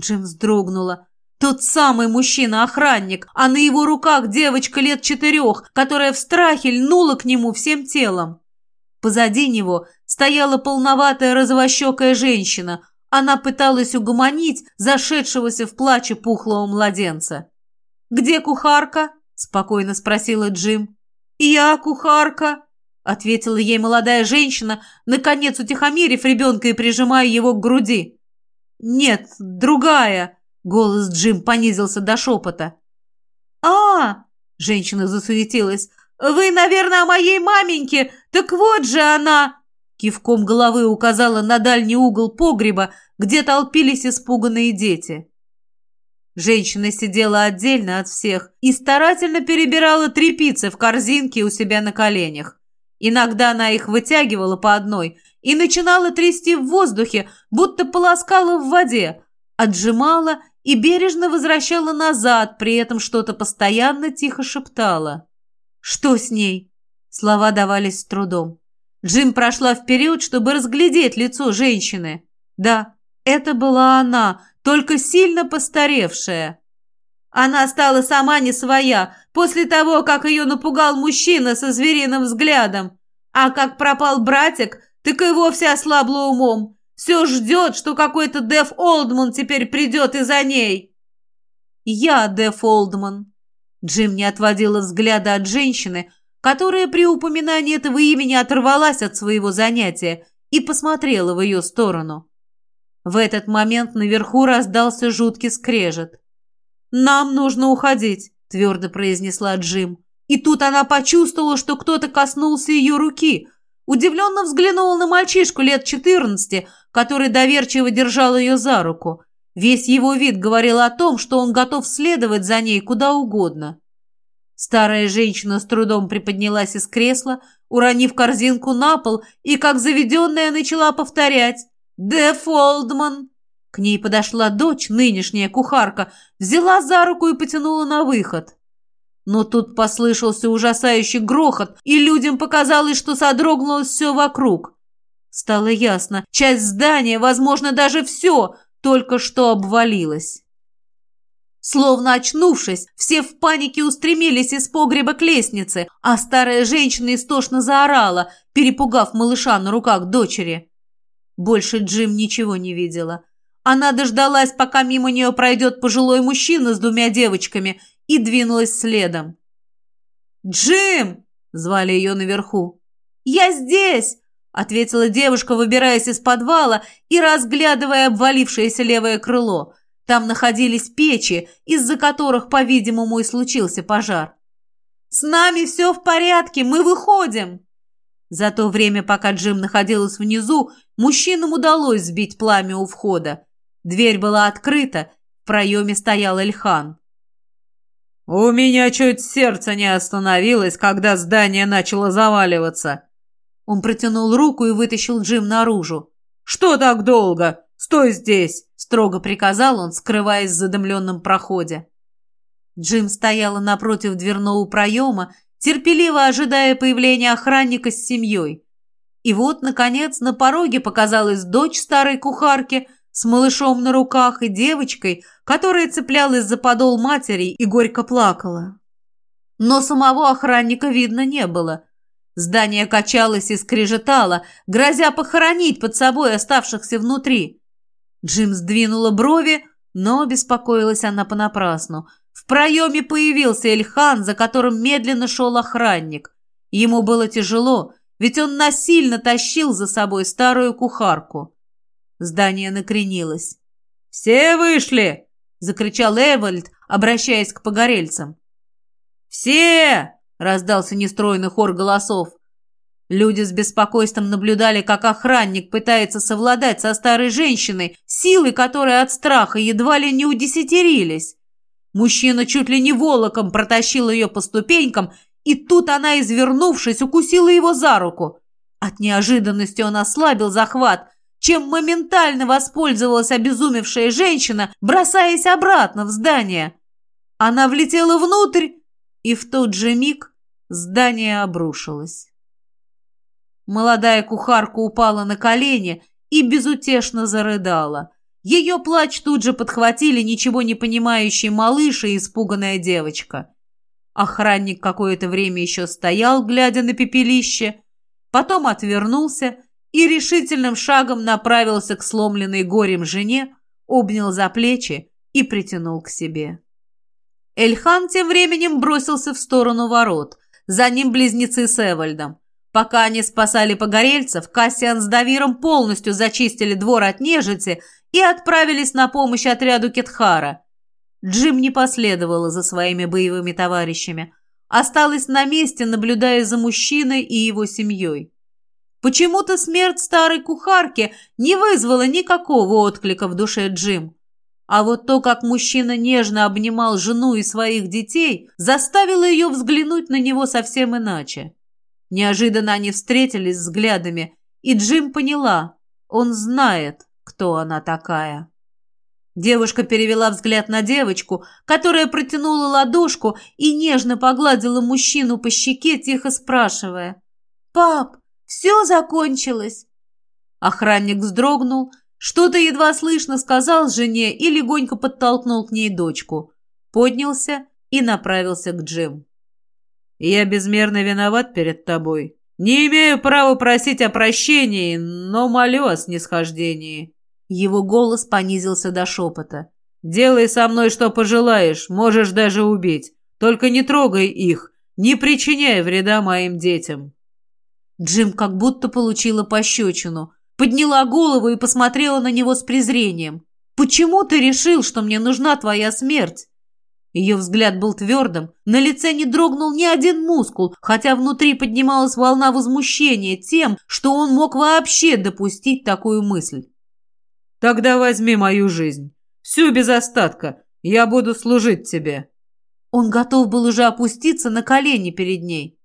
Джим вздрогнула. Тот самый мужчина-охранник, а на его руках девочка лет четырех, которая в страхе льнула к нему всем телом. Позади него стояла полноватая розовощекая женщина. Она пыталась угомонить зашедшегося в плаче пухлого младенца. «Где кухарка?» – спокойно спросила Джим. «Я кухарка», – ответила ей молодая женщина, наконец утихомирив ребенка и прижимая его к груди. «Нет, другая», Голос Джим понизился до шепота. «А!» – женщина засуетилась. «Вы, наверное, о моей маменьке! Так вот же она!» Кивком головы указала на дальний угол погреба, где толпились испуганные дети. Женщина сидела отдельно от всех и старательно перебирала трепицы в корзинке у себя на коленях. Иногда она их вытягивала по одной и начинала трясти в воздухе, будто полоскала в воде, отжимала и бережно возвращала назад, при этом что-то постоянно тихо шептала. «Что с ней?» Слова давались с трудом. Джим прошла вперед, чтобы разглядеть лицо женщины. Да, это была она, только сильно постаревшая. Она стала сама не своя, после того, как ее напугал мужчина со звериным взглядом. А как пропал братик, так и вовсе ослабла умом. Все ждет, что какой-то Деф Олдман теперь придет и за ней. Я Деф Олдман. Джим не отводила взгляда от женщины, которая при упоминании этого имени оторвалась от своего занятия и посмотрела в ее сторону. В этот момент наверху раздался жуткий скрежет. «Нам нужно уходить», — твердо произнесла Джим. И тут она почувствовала, что кто-то коснулся ее руки. Удивленно взглянула на мальчишку лет четырнадцати, который доверчиво держал ее за руку. Весь его вид говорил о том, что он готов следовать за ней куда угодно. Старая женщина с трудом приподнялась из кресла, уронив корзинку на пол и, как заведенная, начала повторять «Де Фолдман!». К ней подошла дочь, нынешняя кухарка, взяла за руку и потянула на выход. Но тут послышался ужасающий грохот, и людям показалось, что содрогнулось все вокруг. Стало ясно, часть здания, возможно, даже все, только что обвалилось. Словно очнувшись, все в панике устремились из погреба к лестнице, а старая женщина истошно заорала, перепугав малыша на руках дочери. Больше Джим ничего не видела. Она дождалась, пока мимо нее пройдет пожилой мужчина с двумя девочками, и двинулась следом. «Джим!» – звали ее наверху. «Я здесь!» ответила девушка, выбираясь из подвала и разглядывая обвалившееся левое крыло. Там находились печи, из-за которых, по-видимому, и случился пожар. «С нами все в порядке, мы выходим!» За то время, пока Джим находилась внизу, мужчинам удалось сбить пламя у входа. Дверь была открыта, в проеме стоял Эльхан. «У меня чуть сердце не остановилось, когда здание начало заваливаться», он протянул руку и вытащил Джим наружу. «Что так долго? Стой здесь!» – строго приказал он, скрываясь в задымленном проходе. Джим стояла напротив дверного проема терпеливо ожидая появления охранника с семьей. И вот, наконец, на пороге показалась дочь старой кухарки с малышом на руках и девочкой, которая цеплялась за подол матери и горько плакала. Но самого охранника видно не было. Здание качалось и скрежетало, грозя похоронить под собой оставшихся внутри. Джим сдвинула брови, но беспокоилась она понапрасну. В проеме появился Эльхан, за которым медленно шел охранник. Ему было тяжело, ведь он насильно тащил за собой старую кухарку. Здание накренилось. «Все вышли!» — закричал Эвальд, обращаясь к погорельцам. «Все!» — раздался нестройный хор голосов. Люди с беспокойством наблюдали, как охранник пытается совладать со старой женщиной, силы которой от страха едва ли не удесятерились. Мужчина чуть ли не волоком протащил ее по ступенькам, и тут она, извернувшись, укусила его за руку. От неожиданности он ослабил захват, чем моментально воспользовалась обезумевшая женщина, бросаясь обратно в здание. Она влетела внутрь, и в тот же миг здание обрушилось. Молодая кухарка упала на колени и безутешно зарыдала. Ее плач тут же подхватили ничего не понимающий малыш и испуганная девочка. Охранник какое-то время еще стоял, глядя на пепелище, потом отвернулся и решительным шагом направился к сломленной горем жене, обнял за плечи и притянул к себе. Эльхан тем временем бросился в сторону ворот, за ним близнецы с Эвальдом. Пока они спасали погорельцев, Кассиан с Давиром полностью зачистили двор от нежити и отправились на помощь отряду Кетхара. Джим не последовала за своими боевыми товарищами, осталась на месте, наблюдая за мужчиной и его семьей. Почему-то смерть старой кухарки не вызвала никакого отклика в душе Джим. А вот то, как мужчина нежно обнимал жену и своих детей, заставило ее взглянуть на него совсем иначе. Неожиданно они встретились взглядами, и Джим поняла, он знает, кто она такая. Девушка перевела взгляд на девочку, которая протянула ладошку и нежно погладила мужчину по щеке, тихо спрашивая. «Пап, все закончилось?» Охранник вздрогнул, что-то едва слышно сказал жене и легонько подтолкнул к ней дочку. Поднялся и направился к Джим. Я безмерно виноват перед тобой. Не имею права просить о прощении, но молю о снисхождении». Его голос понизился до шепота. «Делай со мной, что пожелаешь, можешь даже убить. Только не трогай их, не причиняй вреда моим детям». Джим как будто получила пощечину. Подняла голову и посмотрела на него с презрением. «Почему ты решил, что мне нужна твоя смерть?» Ее взгляд был твердым, на лице не дрогнул ни один мускул, хотя внутри поднималась волна возмущения тем, что он мог вообще допустить такую мысль. «Тогда возьми мою жизнь. Всю без остатка. Я буду служить тебе». Он готов был уже опуститься на колени перед ней.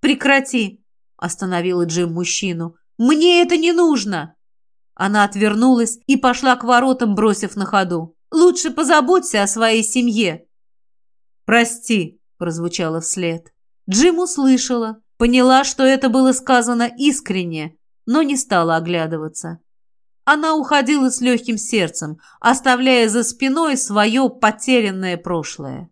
«Прекрати!» – остановила Джим мужчину. «Мне это не нужно!» Она отвернулась и пошла к воротам, бросив на ходу. Лучше позаботься о своей семье». «Прости», — прозвучало вслед. Джим услышала, поняла, что это было сказано искренне, но не стала оглядываться. Она уходила с легким сердцем, оставляя за спиной свое потерянное прошлое.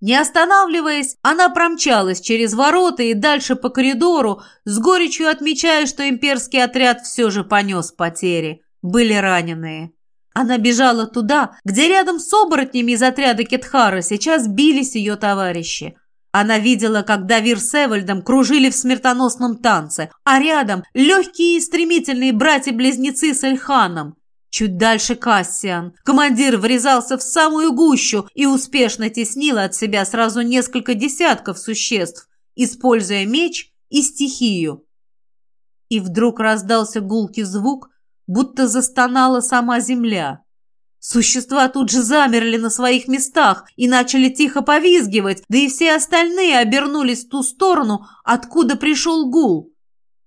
Не останавливаясь, она промчалась через ворота и дальше по коридору, с горечью отмечая, что имперский отряд все же понес потери. Были раненые. Она бежала туда, где рядом с оборотнями из отряда Кетхара сейчас бились ее товарищи. Она видела, как Давир с Эвальдом кружили в смертоносном танце, а рядом легкие и стремительные братья-близнецы с Эльханом. Чуть дальше Кассиан. Командир врезался в самую гущу и успешно теснил от себя сразу несколько десятков существ, используя меч и стихию. И вдруг раздался гулкий звук, будто застонала сама земля. Существа тут же замерли на своих местах и начали тихо повизгивать, да и все остальные обернулись в ту сторону, откуда пришел гул.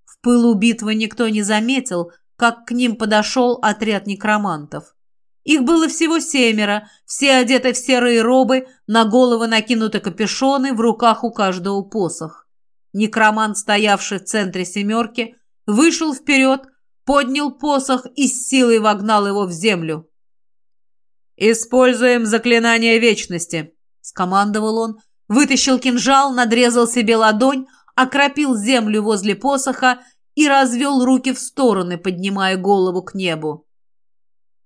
В пылу битвы никто не заметил, как к ним подошел отряд некромантов. Их было всего семеро, все одеты в серые робы, На головы накинуты капюшоны, в руках у каждого посох. Некромант, стоявший в центре семерки, вышел вперед, поднял посох и с силой вогнал его в землю. «Используем заклинание вечности», — скомандовал он, вытащил кинжал, надрезал себе ладонь, окропил землю возле посоха и развел руки в стороны, поднимая голову к небу.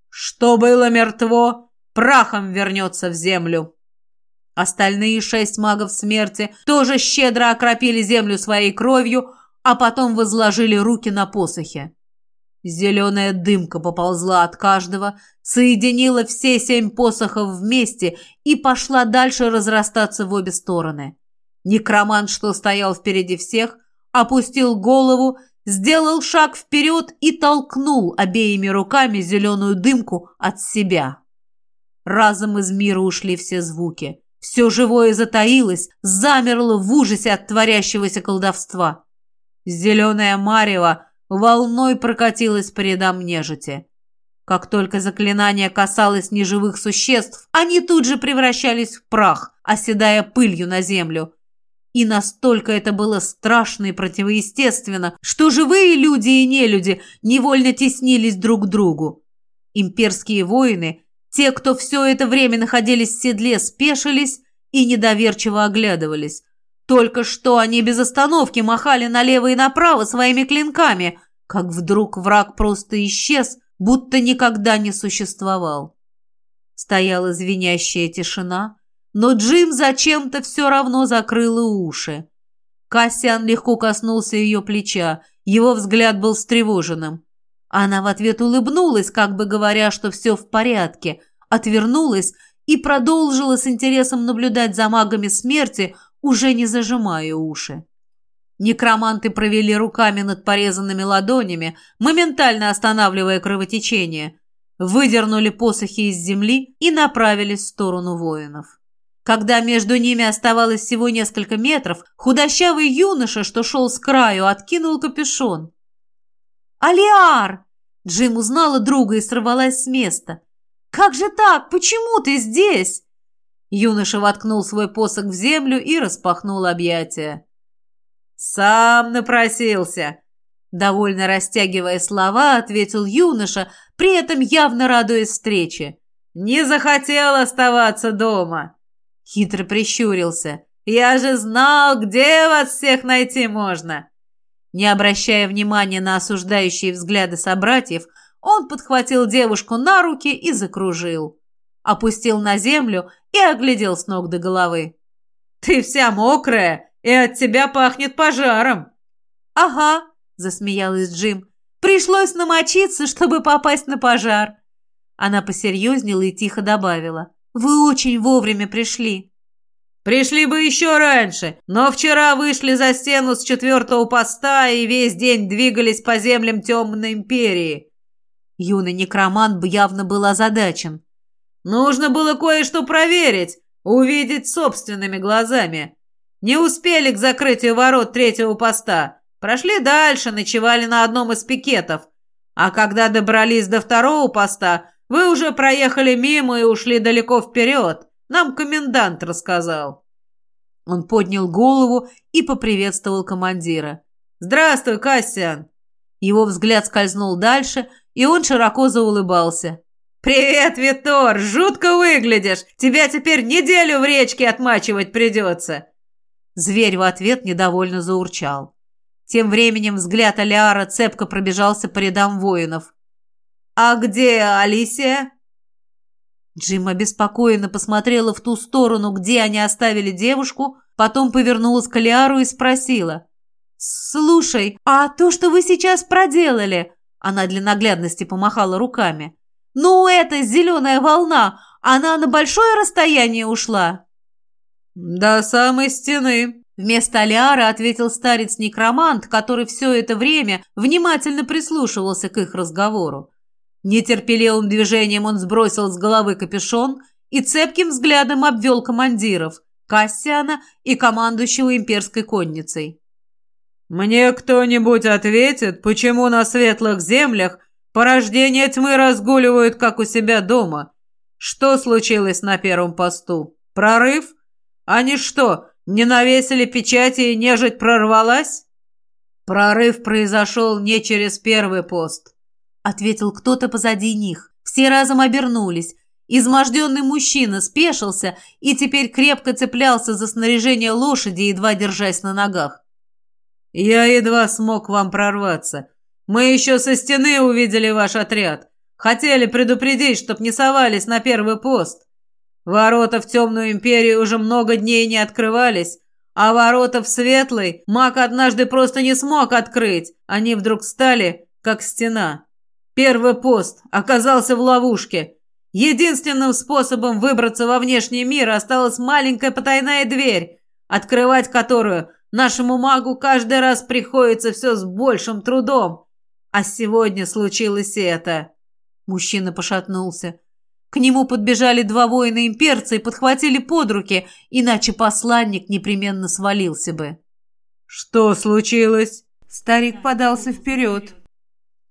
«Что было мертво, прахом вернется в землю». Остальные шесть магов смерти тоже щедро окропили землю своей кровью, а потом возложили руки на посохи. Зеленая дымка поползла от каждого, соединила все семь посохов вместе и пошла дальше разрастаться в обе стороны. Некромант, что стоял впереди всех, опустил голову, сделал шаг вперед и толкнул обеими руками зеленую дымку от себя. Разом из мира ушли все звуки. Все живое затаилось, замерло в ужасе от творящегося колдовства. Зеленая марево волной прокатилась по рядам нежити. Как только заклинание касалось неживых существ, они тут же превращались в прах, оседая пылью на землю. И настолько это было страшно и противоестественно, что живые люди и нелюди невольно теснились друг к другу. Имперские воины те, кто все это время находились в седле, спешились и недоверчиво оглядывались. Только что они без остановки махали налево и направо своими клинками, как вдруг враг просто исчез, будто никогда не существовал. Стояла звенящая тишина, но Джим зачем-то все равно закрыла уши. Кассиан легко коснулся ее плеча, его взгляд был встревоженным. Она в ответ улыбнулась, как бы говоря, что все в порядке, отвернулась и продолжила с интересом наблюдать за магами смерти, уже не зажимая уши. Некроманты провели руками над порезанными ладонями, моментально останавливая кровотечение, выдернули посохи из земли и направились в сторону воинов. Когда между ними оставалось всего несколько метров, худощавый юноша, что шел с краю, откинул капюшон. «Алиар!» Джим узнала друга и сорвалась с места. «Как же так? Почему ты здесь?» Юноша воткнул свой посох в землю и распахнул объятия. «Сам напросился!» Довольно растягивая слова, ответил юноша, при этом явно радуясь встрече. «Не захотел оставаться дома!» Хитро прищурился. «Я же знал, где вас всех найти можно!» Не обращая внимания на осуждающие взгляды собратьев, он подхватил девушку на руки и закружил. Опустил на землю и оглядел с ног до головы. «Ты вся мокрая, и от тебя пахнет пожаром!» «Ага», — засмеялась Джим. «Пришлось намочиться, чтобы попасть на пожар». Она посерьезнела и тихо добавила. «Вы очень вовремя пришли». Пришли бы еще раньше, но вчера вышли за стену с четвертого поста и весь день двигались по землям темной империи. Юный некромант явно был озадачен. Нужно было кое-что проверить, увидеть собственными глазами. Не успели к закрытию ворот третьего поста. Прошли дальше, ночевали на одном из пикетов. А когда добрались до второго поста, вы уже проехали мимо и ушли далеко вперед. Нам комендант рассказал». Он поднял голову и поприветствовал командира. «Здравствуй, Кассиан!» Его взгляд скользнул дальше, и он широко заулыбался. «Привет, Витор! Жутко выглядишь! Тебя теперь неделю в речке отмачивать придется!» Зверь в ответ недовольно заурчал. Тем временем взгляд Алиара цепко пробежался по рядам воинов. «А где Алисия?» Джим обеспокоенно посмотрела в ту сторону, где они оставили девушку, потом повернулась к Лиару и спросила. «Слушай, а то, что вы сейчас проделали?» Она для наглядности помахала руками. «Ну, это зеленая волна, она на большое расстояние ушла?» «До самой стены», Вместо Алиара ответил старец-некромант, который все это время внимательно прислушивался к их разговору. Нетерпеливым движением он сбросил с головы капюшон и цепким взглядом обвел командиров, Кассиана и командующего имперской конницей. «Мне кто-нибудь ответит, почему на светлых землях порождения тьмы разгуливают, как у себя дома? Что случилось на первом посту?» Прорыв? Они что, не навесили печати и нежить прорвалась? Прорыв произошел не через первый пост, ответил кто-то позади них. Все разом обернулись. Изможденный мужчина спешился и теперь крепко цеплялся за снаряжение лошади, едва держась на ногах. «Я едва смог вам прорваться. Мы еще со стены увидели ваш отряд. Хотели предупредить, чтоб не совались на первый пост. Ворота в темную империю уже много дней не открывались, а ворота в светлый маг однажды просто не смог открыть. Они вдруг стали, как стена. Первый пост оказался в ловушке. Единственным способом выбраться во внешний мир осталась маленькая потайная дверь, открывать которую нашему магу каждый раз приходится все с большим трудом. А сегодня случилось это. Мужчина пошатнулся. К нему подбежали два воина-имперца и подхватили под руки, иначе посланник непременно свалился бы. «Что случилось?» Старик подался вперед.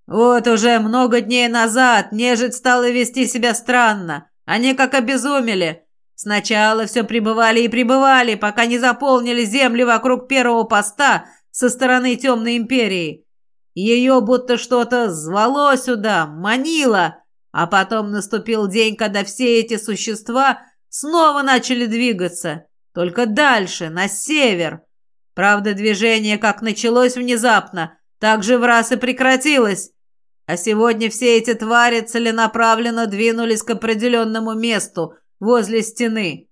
«Вот уже много дней назад нежить стала вести себя странно. Они как обезумели. Сначала все пребывали и пребывали, пока не заполнили земли вокруг первого поста со стороны Темной Империи. Ее будто что-то звало сюда, манило, а потом наступил день, когда все эти существа снова начали двигаться, только дальше, на север. Правда, движение как началось внезапно, так же в раз и прекратилось. А сегодня все эти твари целенаправленно двинулись к определенному месту, возле стены.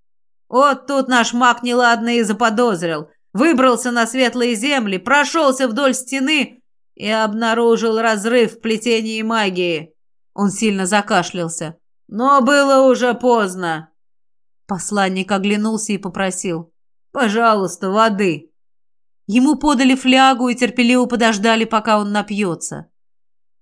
Вот тут наш маг неладно и заподозрил. Выбрался на светлые земли, прошелся вдоль стены и обнаружил разрыв в плетении магии. Он сильно закашлялся. «Но было уже поздно!» Посланник оглянулся и попросил. «Пожалуйста, воды!» Ему подали флягу и терпеливо подождали, пока он напьется.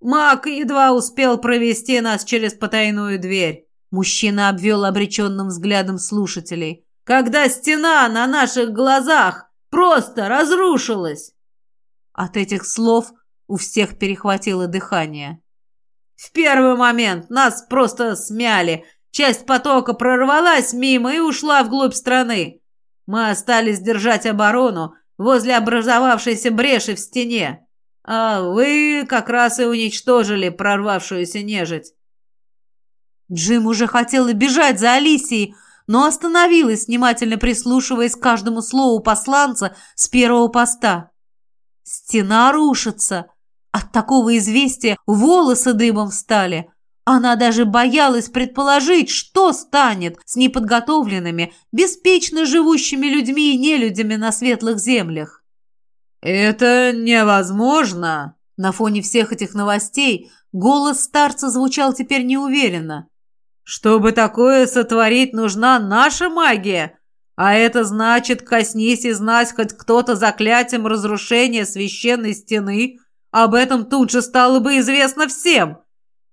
Маг едва успел провести нас через потайную дверь. Мужчина обвел обреченным взглядом слушателей. «Когда стена на наших глазах просто разрушилась!» От этих слов у всех перехватило дыхание. В первый момент нас просто смяли. Часть потока прорвалась мимо и ушла вглубь страны. Мы остались держать оборону возле образовавшейся бреши в стене. А вы как раз и уничтожили прорвавшуюся нежить. Джим уже хотел бежать за Алисией, но остановилась, внимательно прислушиваясь к каждому слову посланца с первого поста. «Стена рушится!» От такого известия волосы дыбом встали. Она даже боялась предположить, что станет с неподготовленными, беспечно живущими людьми и нелюдями на светлых землях. «Это невозможно!» На фоне всех этих новостей голос старца звучал теперь неуверенно. «Чтобы такое сотворить, нужна наша магия!» А это значит, коснись и знать хоть кто-то заклятием разрушения священной стены, об этом тут же стало бы известно всем.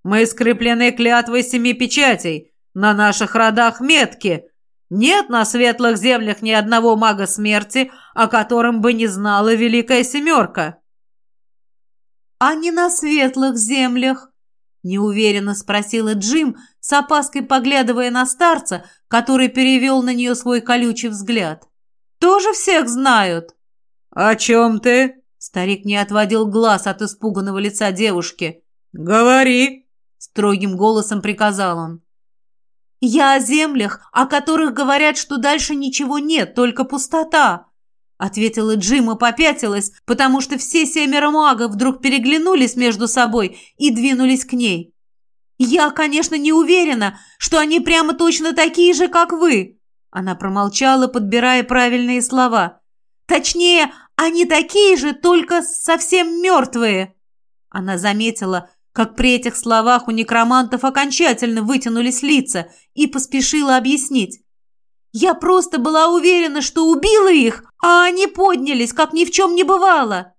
Мы скреплены клятвой семи печатей. На наших родах метки. Нет на светлых землях ни одного мага смерти, о котором бы не знала Великая Семерка. «А не на светлых землях?» – неуверенно спросила Джим, с опаской поглядывая на старца, который перевел на нее свой колючий взгляд. «Тоже всех знают?» «О чем ты?» Старик не отводил глаз от испуганного лица девушки. «Говори!» – строгим голосом приказал он. «Я о землях, о которых говорят, что дальше ничего нет, только пустота», — ответила Джим и попятилась, потому что все семеро магов вдруг переглянулись между собой и двинулись к ней. «Я, конечно, не уверена, что они прямо точно такие же, как вы», — она промолчала, подбирая правильные слова. «Точнее, они такие же, только совсем мертвые!» Она заметила, как при этих словах у некромантов окончательно вытянулись лица, и поспешила объяснить. «Я просто была уверена, что убила их, а они поднялись, как ни в чем не бывало!»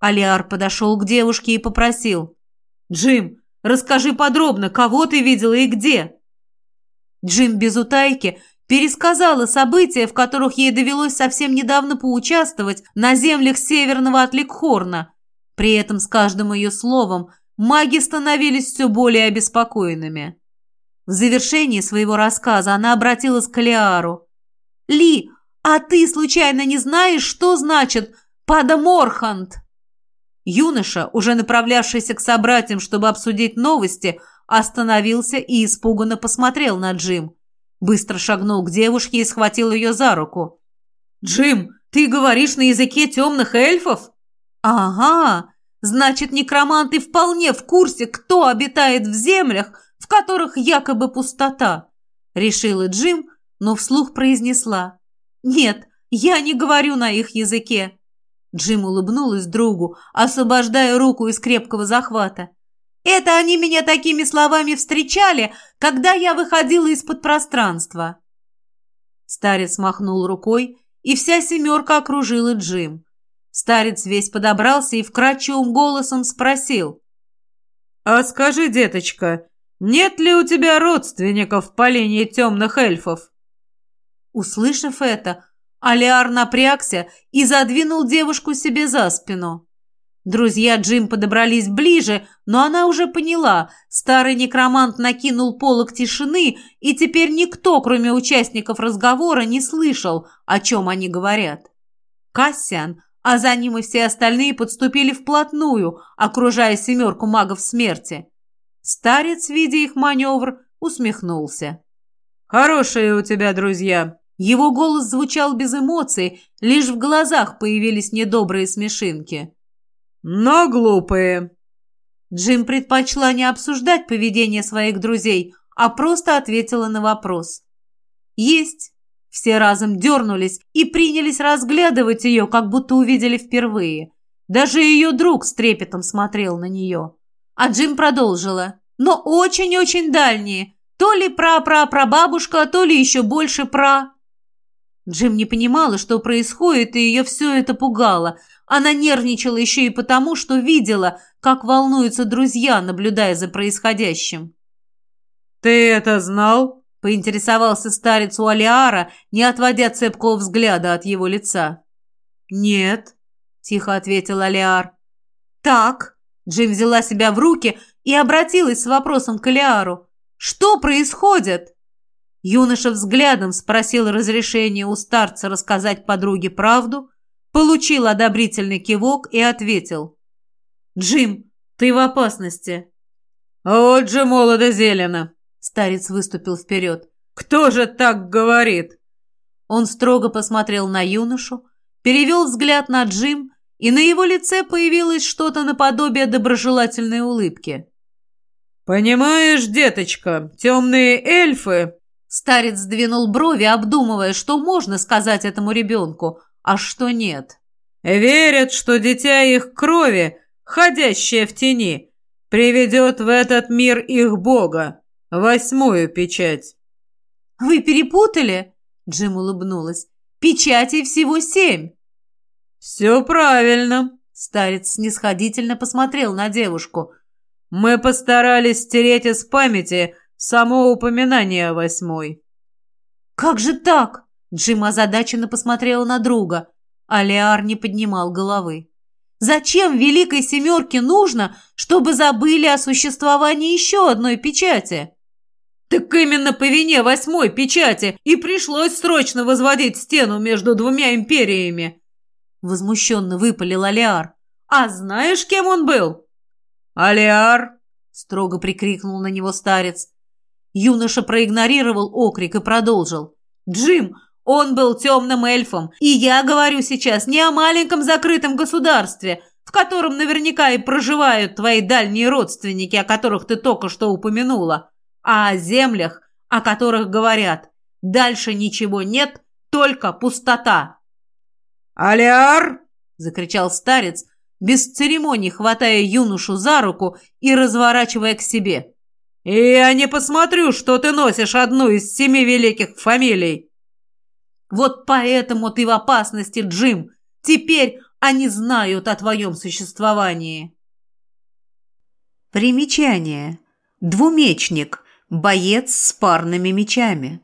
Алиар подошел к девушке и попросил. «Джим, расскажи подробно, кого ты видела и где?» Джим без утайки пересказала события, в которых ей довелось совсем недавно поучаствовать на землях северного от Ликхорна. При этом с каждым ее словом маги становились все более обеспокоенными. В завершении своего рассказа она обратилась к Лиару. «Ли, а ты случайно не знаешь, что значит «падаморхант»?» Юноша, уже направлявшийся к собратьям, чтобы обсудить новости, остановился и испуганно посмотрел на Джим. Быстро шагнул к девушке и схватил ее за руку. «Джим, ты говоришь на языке темных эльфов?» «Ага, значит, некроманты вполне в курсе, кто обитает в землях, в которых якобы пустота», — решила Джим, но вслух произнесла. «Нет, я не говорю на их языке». Джим улыбнулась другу, освобождая руку из крепкого захвата. «Это они меня такими словами встречали, когда я выходила из-под пространства». Старец махнул рукой, и вся семерка окружила Джим. Старец весь подобрался и вкрадчивым голосом спросил. «А скажи, деточка, нет ли у тебя родственников по линии темных эльфов?» Услышав это, Алиар напрягся и задвинул девушку себе за спину. Друзья Джим подобрались ближе, но она уже поняла. Старый некромант накинул полог тишины, и теперь никто, кроме участников разговора, не слышал, о чем они говорят. Кассиан, а за ним и все остальные подступили вплотную, окружая семерку магов смерти. Старец, видя их маневр, усмехнулся. «Хорошие у тебя друзья!» Его голос звучал без эмоций, лишь в глазах появились недобрые смешинки. «Но глупые!» Джим предпочла не обсуждать поведение своих друзей, а просто ответила на вопрос. «Есть!» Все разом дернулись и принялись разглядывать ее, как будто увидели впервые. Даже ее друг с трепетом смотрел на нее. А Джим продолжила. «Но очень-очень дальние. То ли пра-пра-прабабушка, то ли еще больше пра...» Джим не понимала, что происходит, и ее все это пугало. Она нервничала еще и потому, что видела, как волнуются друзья, наблюдая за происходящим. «Ты это знал?» – поинтересовался старец у Алиара, не отводя цепкого взгляда от его лица. «Нет», – тихо ответил Алиар. «Так», – Джим взяла себя в руки и обратилась с вопросом к Алиару. «Что происходит?» Юноша взглядом спросил разрешения у старца рассказать подруге правду, получил одобрительный кивок и ответил. «Джим, ты в опасности». «Вот же молодо зелено!» Старец выступил вперед. «Кто же так говорит?» Он строго посмотрел на юношу, перевел взгляд на Джим, и на его лице появилось что-то наподобие доброжелательной улыбки. «Понимаешь, деточка, темные эльфы Старец сдвинул брови, обдумывая, что можно сказать этому ребенку, а что нет. «Верят, что дитя их крови, ходящее в тени, приведет в этот мир их бога, восьмую печать». «Вы перепутали?» – Джим улыбнулась. «Печатей всего семь». «Все правильно», – старец снисходительно посмотрел на девушку. «Мы постарались стереть из памяти – Само упоминание восьмой. «Как же так?» Джим озадаченно посмотрела на друга. Алиар не поднимал головы. «Зачем Великой Семерке нужно, чтобы забыли о существовании еще одной печати?» «Так именно по вине восьмой печати и пришлось срочно возводить стену между двумя империями!» Возмущенно выпалил Алиар. «А знаешь, кем он был?» «Алиар!» строго прикрикнул на него старец. Юноша проигнорировал окрик и продолжил. «Джим, он был темным эльфом, и я говорю сейчас не о маленьком закрытом государстве, в котором наверняка и проживают твои дальние родственники, о которых ты только что упомянула, а о землях, о которых говорят. Дальше ничего нет, только пустота». «Алиар!» — закричал старец, без церемоний хватая юношу за руку и разворачивая к себе. «И я не посмотрю, что ты носишь одну из семи великих фамилий!» «Вот поэтому ты в опасности, Джим! Теперь они знают о твоем существовании!» Примечание. Двумечник. Боец с парными мечами.